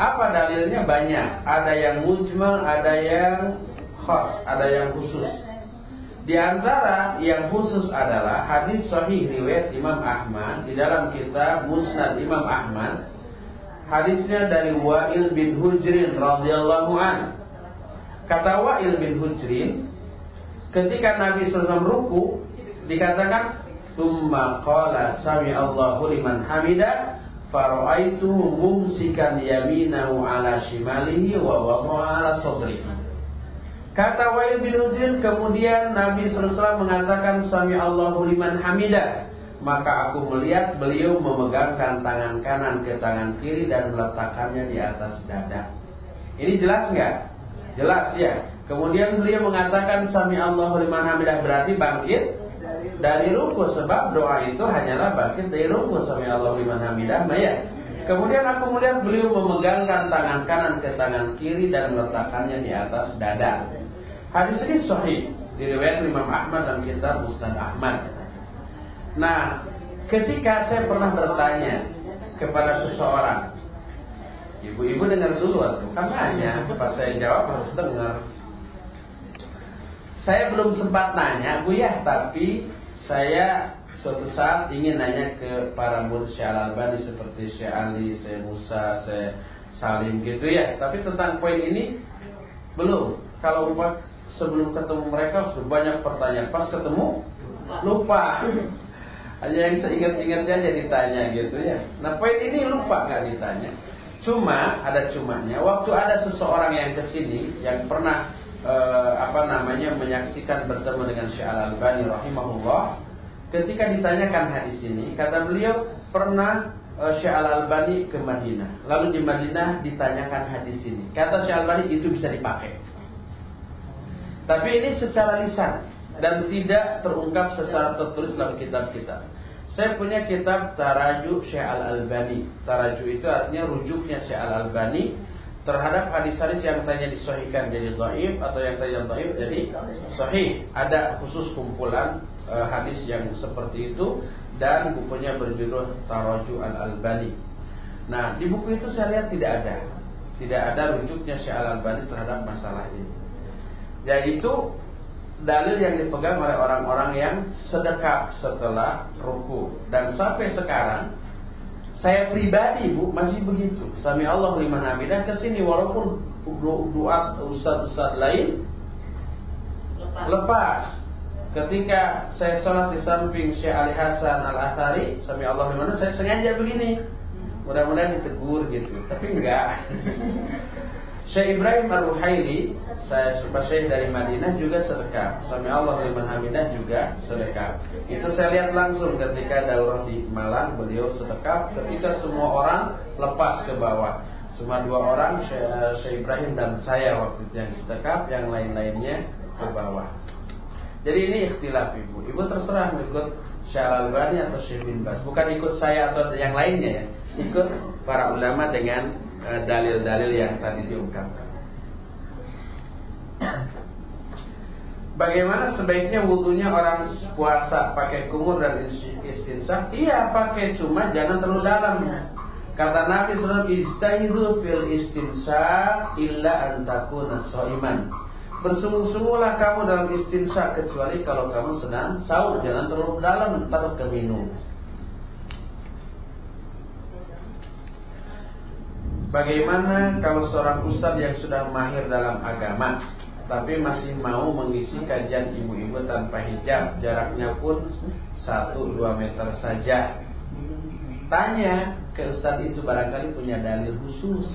Apa dalilnya banyak? Ada yang mujmal, ada yang khas, ada yang khusus. Di antara yang khusus adalah hadis sahih riwayat Imam Ahmad di dalam kitab Musnad Imam Ahmad. Hadisnya dari Wa'il bin Hujrin radhiyallahu an. Kata Wa'il bin Hujrin, ketika Nabi SAW ruku dikatakan Summa qala sami Allahu liman hamida Fara'aituhu mumsikan yaminahu ala shimalihi wa wada'a ala sadrihi Kata Wa'il bin Ujil kemudian Nabi SAW mengatakan Sami Allahu liman hamidah maka aku melihat beliau memegangkan tangan kanan ke tangan kiri dan meletakkannya di atas dada. Ini jelas nggak? Jelas ya. Kemudian beliau mengatakan sami Allahu liman hamidah berarti bangkit dari ruku sebab doa itu hanyalah bangkit dari ruku sami Allahu liman hamidah ya. Kemudian aku melihat beliau memegangkan tangan kanan ke tangan kiri dan meletakkannya di atas dada. Hadis ini sahih diriwayat Imam Ahmad dan kitab Musnad Ahmad. Nah, ketika saya pernah bertanya kepada seseorang, ibu-ibu dengar dulu atau kan nanya, pas saya jawab harus dengar. Saya belum sempat nanya, Bu ya, tapi saya suatu saat ingin nanya ke para murid Syekh Al-Albani seperti Syekh Ali, Syekh Musa, Syekh Salim gitu ya. Tapi tentang poin ini belum. Kalau sebelum ketemu mereka sudah banyak pertanyaan. Pas ketemu lupa. Hanya yang seingat-ingatnya aja ditanya gitu ya. Nah poin ini lupa nggak ditanya. Cuma ada cumanya. Waktu ada seseorang yang ke sini yang pernah eh, apa namanya menyaksikan bertemu dengan Syekh Al Albani rahimahullah. Ketika ditanyakan hadis ini, kata beliau pernah eh, Syekh Al Albani ke Madinah. Lalu di Madinah ditanyakan hadis ini. Kata Syekh Al Albani itu bisa dipakai. Tapi ini secara lisan dan tidak terungkap secara tertulis dalam kitab-kitab. Saya punya kitab Taraju Syekh Al-Albani. Taraju itu artinya rujuknya Syekh Al-Albani terhadap hadis-hadis yang tanya disohikan jadi dhaif atau yang tanya dhaif jadi sahih. Ada khusus kumpulan e, hadis yang seperti itu dan bukunya berjudul Taraju Al-Albani. Nah, di buku itu saya lihat tidak ada. Tidak ada rujuknya Syekh Al-Albani terhadap masalah ini yaitu dalil yang dipegang oleh orang-orang yang sedekap setelah ruku. Dan sampai sekarang saya pribadi bu masih begitu. Sami Allah liman hamidah ke sini walaupun doa ustaz-ustaz lain lepas. lepas. Ketika saya sholat di samping Syekh Ali Hasan Al Athari sami Allah liman saya sengaja begini. Mudah-mudahan ditegur gitu. Tapi enggak Syekh Ibrahim Ar-Ruhaili saya suka Syekh dari Madinah juga sedekah. Sami Allah liman hamidah juga sedekah. Itu saya lihat langsung ketika daurah di Malang beliau sedekah ketika semua orang lepas ke bawah. Cuma dua orang Syekh Ibrahim dan saya waktu itu yang sedekah, yang lain-lainnya ke bawah. Jadi ini ikhtilaf ibu. Ibu terserah ikut Syarah Al-Bani atau Syekh bin Bas. Bukan ikut saya atau yang lainnya ya. Ikut para ulama dengan Eh, dalil-dalil yang tadi diungkapkan. Bagaimana sebaiknya wudhunya orang puasa pakai kumur dan istinsak? Iya pakai cuma jangan terlalu dalam. Kata Nabi SAW, Istahidu fil istinsak illa antakuna so'iman. Bersungguh-sungguhlah kamu dalam istinsak kecuali kalau kamu sedang sahur. Jangan terlalu dalam, ntar keminum. Bagaimana kalau seorang ustadz yang sudah mahir dalam agama tapi masih mau mengisi kajian ibu-ibu tanpa hijab, jaraknya pun 1-2 meter saja. Tanya ke ustadz itu barangkali punya dalil khusus.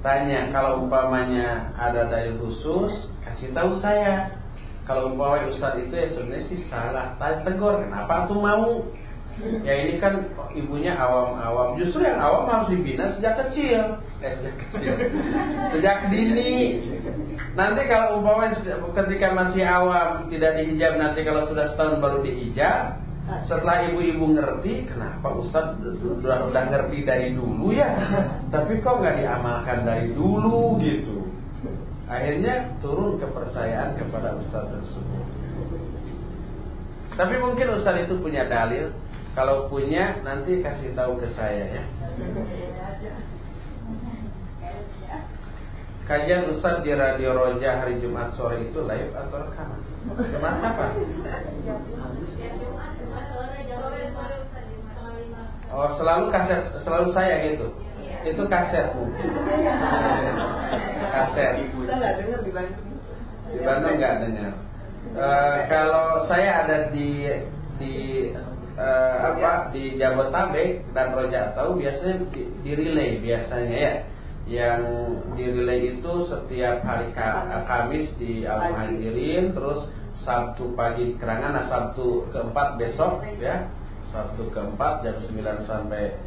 Tanya kalau umpamanya ada dalil khusus, kasih tahu saya. Kalau umpamanya ustadz itu ya sebenarnya sih salah. Tegur, kenapa tuh mau? Ya ini kan ibunya awam-awam. Justru yang awam harus dibina sejak kecil. Eh, sejak kecil. Sejak dini. Nanti kalau umpama ketika masih awam tidak dihijab, nanti kalau sudah setahun baru dihijab. Setelah ibu-ibu ngerti, kenapa Ustaz sudah, udah ngerti dari dulu ya? Tapi kok nggak diamalkan dari dulu gitu? Akhirnya turun kepercayaan kepada Ustaz tersebut. Tapi mungkin Ustaz itu punya dalil kalau punya nanti kasih tahu ke saya ya. Kajian Ustaz di Radio Roja hari Jumat sore itu live atau rekaman? Jumat apa? Oh selalu kaset, selalu saya gitu. Itu kaset mungkin. Kaset. Kita nggak dengar di Bandung. Di Bandung nggak dengar. Uh, kalau saya ada di di uh, apa di Jabotabek dan Roja tahu biasanya di, di relay biasanya ya. yang dirilai itu setiap hari Kamis di Al Muhajirin, terus Sabtu pagi di Kerangan, nah Sabtu keempat besok ya, Sabtu keempat jam 9 sampai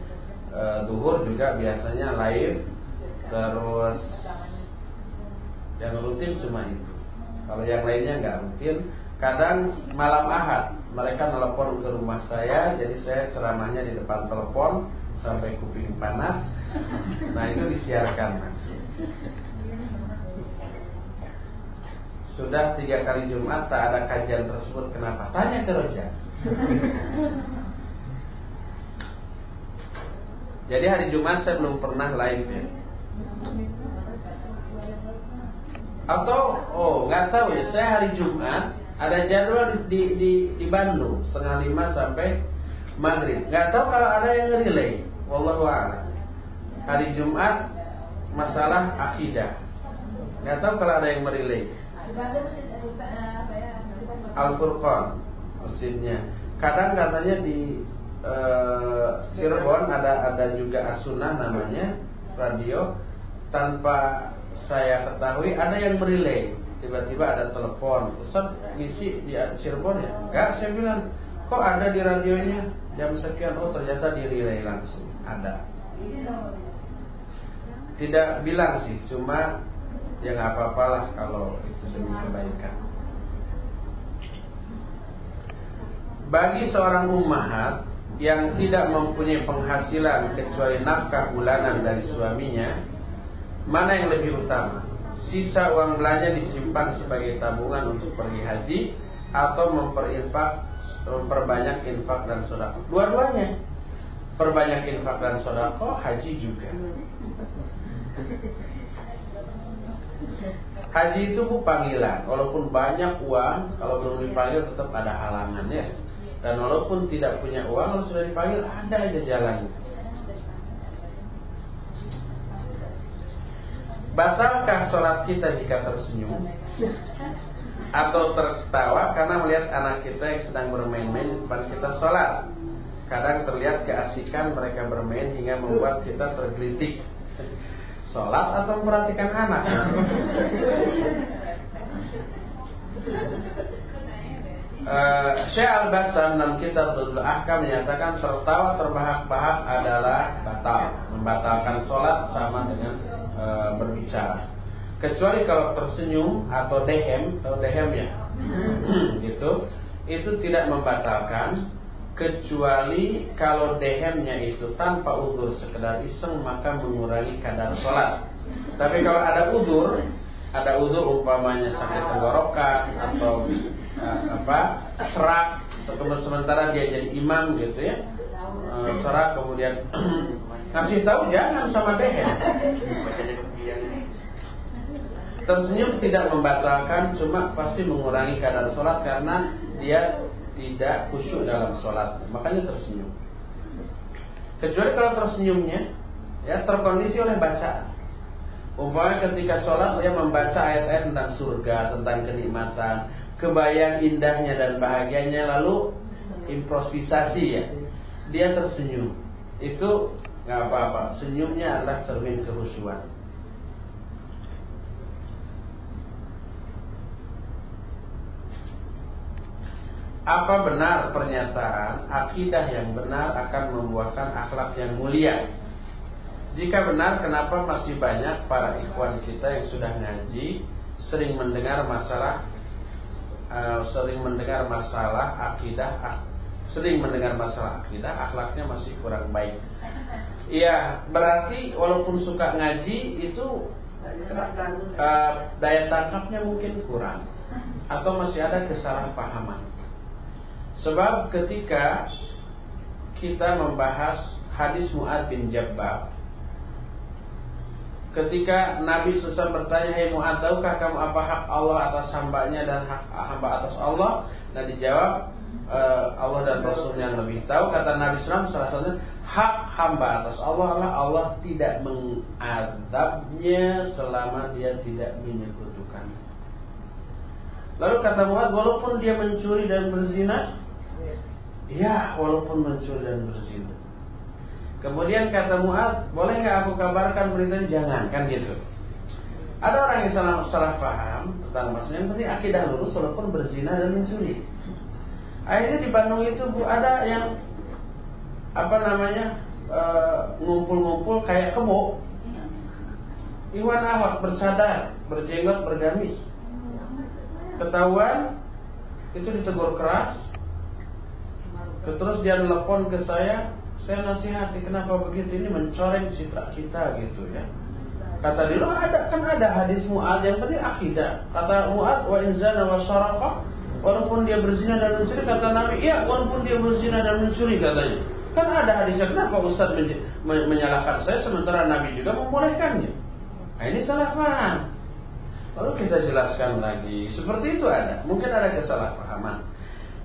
e, duhur juga biasanya live, terus yang rutin cuma itu. Kalau yang lainnya nggak rutin, kadang malam Ahad mereka telepon ke rumah saya, jadi saya ceramahnya di depan telepon sampai kuping panas Nah itu disiarkan langsung. Sudah tiga kali Jumat tak ada kajian tersebut kenapa? Tanya ke Roja. Jadi hari Jumat saya belum pernah live ya. Atau oh nggak tahu ya saya hari Jumat ada jadwal di di di Bandung setengah lima sampai maghrib. Nggak tahu kalau ada yang relay. Wallahu a'lam hari Jumat masalah akidah. Nggak tahu kalau ada yang merilai. Al Furqan mesinnya. Kadang katanya di uh, Cirebon ada ada juga Asuna namanya radio tanpa saya ketahui ada yang merilai tiba-tiba ada telepon Ustaz misi di Cirebon ya? Enggak saya bilang. Kok ada di radionya? Jam sekian oh ternyata di relay langsung. Ada. Tidak bilang sih, cuma ya nggak apa-apalah kalau itu demi kebaikan. Bagi seorang ummahat yang tidak mempunyai penghasilan kecuali nafkah bulanan dari suaminya, mana yang lebih utama? Sisa uang belanja disimpan sebagai tabungan untuk pergi haji atau memperinfak memperbanyak infak dan sodako. Dua-duanya. Perbanyak infak dan sodako, haji juga. Haji itu bu panggilan, walaupun banyak uang, kalau belum dipanggil tetap ada halangan ya. Dan walaupun tidak punya uang, kalau sudah dipanggil ada aja jalan. Batalkah sholat kita jika tersenyum atau tertawa karena melihat anak kita yang sedang bermain-main di kita sholat? Kadang terlihat keasikan mereka bermain hingga membuat kita tergelitik sholat atau memperhatikan anak? Uh, Syekh Al-Bassam dalam kitab Tudul Ahkam menyatakan tertawa terbahak-bahak adalah batal, membatalkan sholat sama dengan uh, berbicara. Kecuali kalau tersenyum atau dehem atau dehem ya, gitu, itu tidak membatalkan kecuali kalau dehemnya itu tanpa udur sekedar iseng maka mengurangi kadar sholat. Tapi kalau ada udur, ada udur umpamanya sakit tenggorokan atau uh, apa serak, sementara dia jadi imam gitu ya, uh, serak kemudian kasih tahu jangan sama dehem. Tersenyum tidak membatalkan, cuma pasti mengurangi kadar sholat karena dia tidak khusyuk dalam sholat, makanya tersenyum. Kecuali kalau tersenyumnya ya terkondisi oleh bacaan. Umpamanya ketika sholat dia membaca ayat-ayat tentang surga, tentang kenikmatan, kebayang indahnya dan bahagianya, lalu improvisasi ya, dia tersenyum. Itu nggak apa-apa. Senyumnya adalah cermin kehusuan. Apa benar pernyataan akidah yang benar akan membuahkan akhlak yang mulia? Jika benar, kenapa masih banyak para ikhwan kita yang sudah ngaji sering mendengar masalah uh, sering mendengar masalah akidah uh, sering mendengar masalah akidah akhlaknya masih kurang baik. Iya, berarti walaupun suka ngaji itu uh, daya tangkapnya mungkin kurang atau masih ada kesalahpahaman. Sebab ketika kita membahas hadis Mu'ad bin Jabbar Ketika Nabi Susah bertanya Hei Mu'ad tahukah kamu apa hak Allah atas hambanya dan hak hamba atas Allah Nah dijawab e, Allah dan Rasulnya yang lebih tahu Kata Nabi SAW salah satunya Hak hamba atas Allah adalah Allah tidak mengadabnya Selama dia tidak menyekutukan Lalu kata Mu'ad walaupun dia mencuri dan berzina Ya, walaupun mencuri dan berzina. Kemudian kata Mu'ad, boleh nggak aku kabarkan berita jangan kan gitu. Ada orang yang salah salah paham tentang maksudnya yang penting akidah lurus walaupun berzina dan mencuri. Akhirnya di Bandung itu bu ada yang apa namanya eh, ngumpul-ngumpul kayak kebo. Iwan Ahok bersadar, berjenggot, bergamis. Ketahuan itu ditegur keras. Terus dia telepon ke saya, saya nasihati kenapa begitu ini mencoreng citra kita gitu ya. Kata dia, lo ada kan ada hadis Mu'ad yang penting akidah. Kata Mu'ad wa inzana wa syaraqah walaupun dia berzina dan mencuri kata Nabi, iya walaupun dia berzina dan mencuri katanya. Kan ada hadisnya kenapa Ustaz menyalahkan saya sementara Nabi juga membolehkannya. Nah, ini salah paham. Lalu kita jelaskan lagi, seperti itu ada. Mungkin ada kesalahpahaman.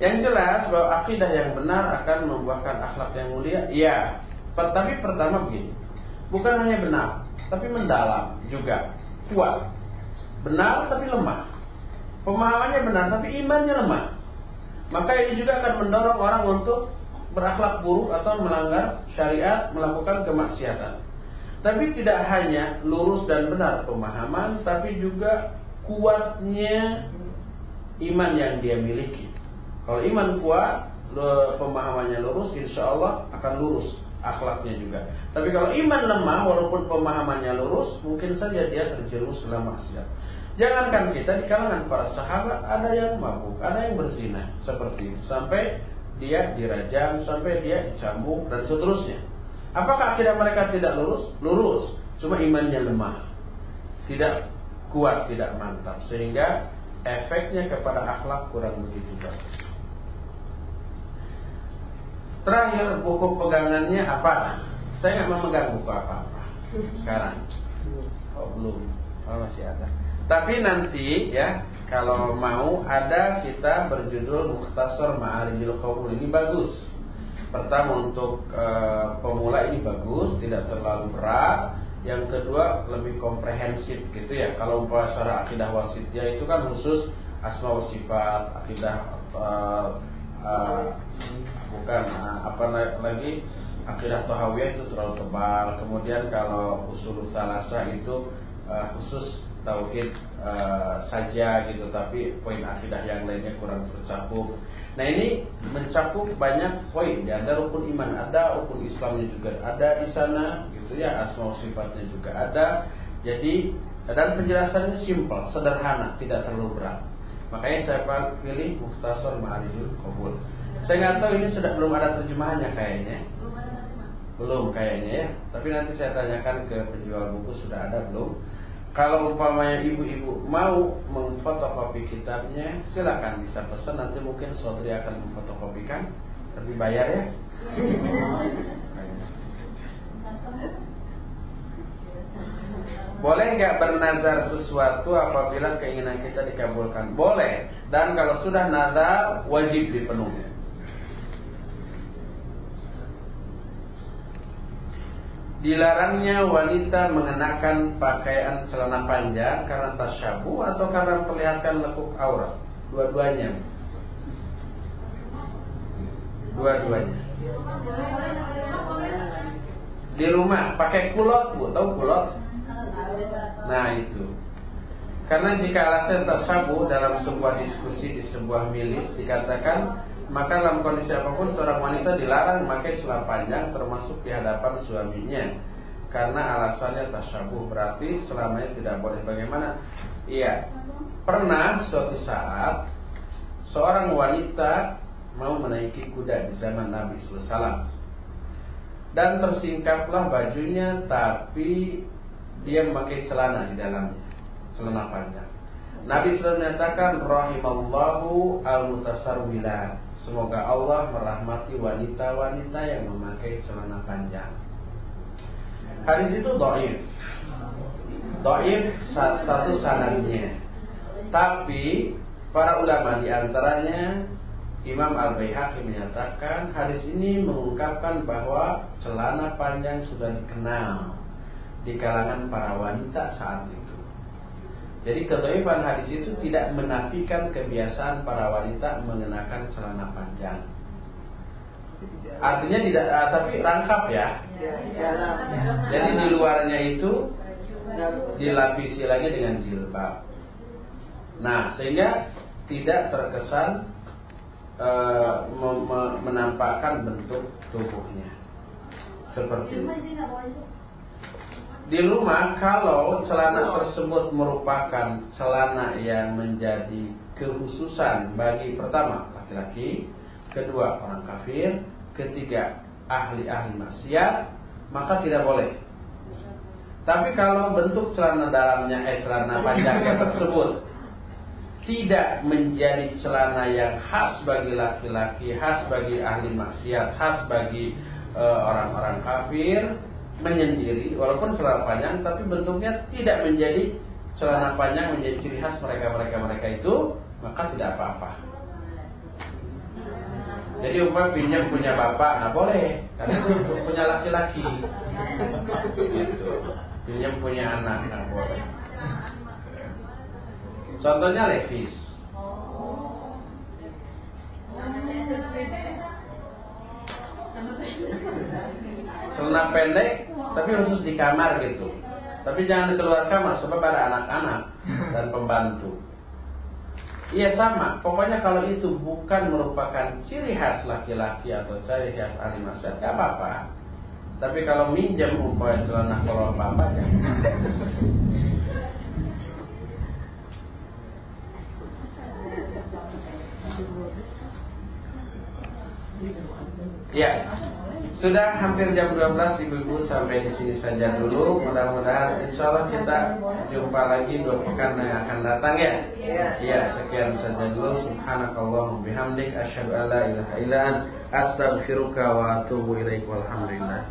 Yang jelas bahwa akidah yang benar akan membuahkan akhlak yang mulia. Iya. Tapi pertama begini, bukan hanya benar, tapi mendalam juga, kuat. Benar tapi lemah. Pemahamannya benar tapi imannya lemah. Maka ini juga akan mendorong orang untuk berakhlak buruk atau melanggar syariat, melakukan kemaksiatan. Tapi tidak hanya lurus dan benar pemahaman, tapi juga kuatnya iman yang dia miliki. Kalau iman kuat, pemahamannya lurus, insya Allah akan lurus akhlaknya juga. Tapi kalau iman lemah walaupun pemahamannya lurus, mungkin saja dia terjerumus dalam maksiat. Jangankan kita di kalangan para sahabat ada yang mabuk, ada yang berzina seperti itu sampai dia dirajam, sampai dia dicambuk dan seterusnya. Apakah akidah mereka tidak lurus? Lurus, cuma imannya lemah. Tidak kuat, tidak mantap sehingga efeknya kepada akhlak kurang begitu bagus. Terakhir buku pegangannya apa? Saya nggak memegang buku apa-apa sekarang. Oh belum, oh, masih ada. Tapi nanti ya kalau mau ada kita berjudul Mukhtasar Ma'arijil Qabul ini bagus. Pertama untuk e, pemula ini bagus, tidak terlalu berat. Yang kedua lebih komprehensif gitu ya. Kalau secara akidah wasitnya itu kan khusus asma wa sifat, akidah e, e, bukan apa lagi akidah tahawiyah itu terlalu tebal kemudian kalau usul salasa itu uh, khusus tauhid uh, saja gitu tapi poin akidah yang lainnya kurang tercakup nah ini mencakup banyak poin ya ada rukun iman ada rukun Islamnya juga ada di sana gitu ya asma sifatnya juga ada jadi dan penjelasannya simpel sederhana tidak terlalu berat makanya saya pilih Muhtasar Ma'arijul Qabul saya nggak tahu ini sudah belum ada terjemahannya kayaknya. Belum kayaknya ya. Tapi nanti saya tanyakan ke penjual buku sudah ada belum. Kalau umpamanya ibu-ibu mau memfotokopi kitabnya, silakan bisa pesan nanti mungkin Sodri akan memfotokopikan. Tapi bayar ya. Boleh nggak bernazar sesuatu apabila keinginan kita dikabulkan? Boleh. Dan kalau sudah nazar wajib dipenuhi. Dilarangnya wanita mengenakan pakaian celana panjang karena tasyabuh atau karena perlihatkan lekuk aurat? Dua-duanya. Dua-duanya. Di rumah pakai kulot, Bu, tahu kulot? Nah, itu. Karena jika alasan tasyabuh dalam sebuah diskusi di sebuah milis dikatakan maka dalam kondisi apa pun seorang wanita dilarang memakai celana panjang termasuk di hadapan suaminya. Karena alasannya tasyabuh. Berarti selamanya tidak boleh. Bagaimana? Iya. Pernah suatu saat seorang wanita mau menaiki kuda di zaman Nabi SAW dan tersingkaplah bajunya tapi dia memakai celana di dalamnya. Celana panjang. Nabi SAW menyatakan rahimallahu al-mutasarwilat Semoga Allah merahmati wanita-wanita yang memakai celana panjang. Hadis itu doif. Doif status sanadnya. Tapi para ulama di antaranya Imam Al-Baihaqi menyatakan hadis ini mengungkapkan bahwa celana panjang sudah dikenal di kalangan para wanita saat itu. Jadi kedoifan hadis itu tidak menafikan kebiasaan para wanita mengenakan celana panjang. Artinya tidak, uh, tapi rangkap ya. Jadi di luarnya itu dilapisi lagi dengan jilbab. Nah, sehingga tidak terkesan uh, menampakkan bentuk tubuhnya. Seperti di rumah kalau celana tersebut merupakan celana yang menjadi kekhususan bagi pertama laki-laki, kedua orang kafir, ketiga ahli-ahli maksiat, maka tidak boleh. Tapi kalau bentuk celana dalamnya eh celana panjangnya tersebut tidak menjadi celana yang khas bagi laki-laki, khas bagi ahli maksiat, khas bagi eh, orang-orang uh, kafir, menyendiri walaupun celana panjang tapi bentuknya tidak menjadi celana panjang menjadi ciri khas mereka mereka itu maka tidak apa-apa. Jadi umpam pinjam punya bapak nggak boleh karena punya laki-laki. Gitu. Pinjam punya anak nggak boleh. Contohnya Levis. Celana pendek tapi khusus di kamar gitu. Tapi jangan keluar kamar sebab ada anak-anak dan pembantu. Iya sama, pokoknya kalau itu bukan merupakan ciri khas laki-laki atau ciri khas ahli masyarakat, ya apa-apa. Tapi kalau minjem kolor bapak ya. Ya, sudah hampir jam 12 ibu-ibu sampai di sini saja dulu. Mudah-mudahan insya Allah kita jumpa lagi dua pekan yang akan datang ya. Ya, sekian saja dulu. Subhanakallahum bihamdik asyhadu an la ilaha illa anta astaghfiruka wa atubu ilaik walhamdulillah.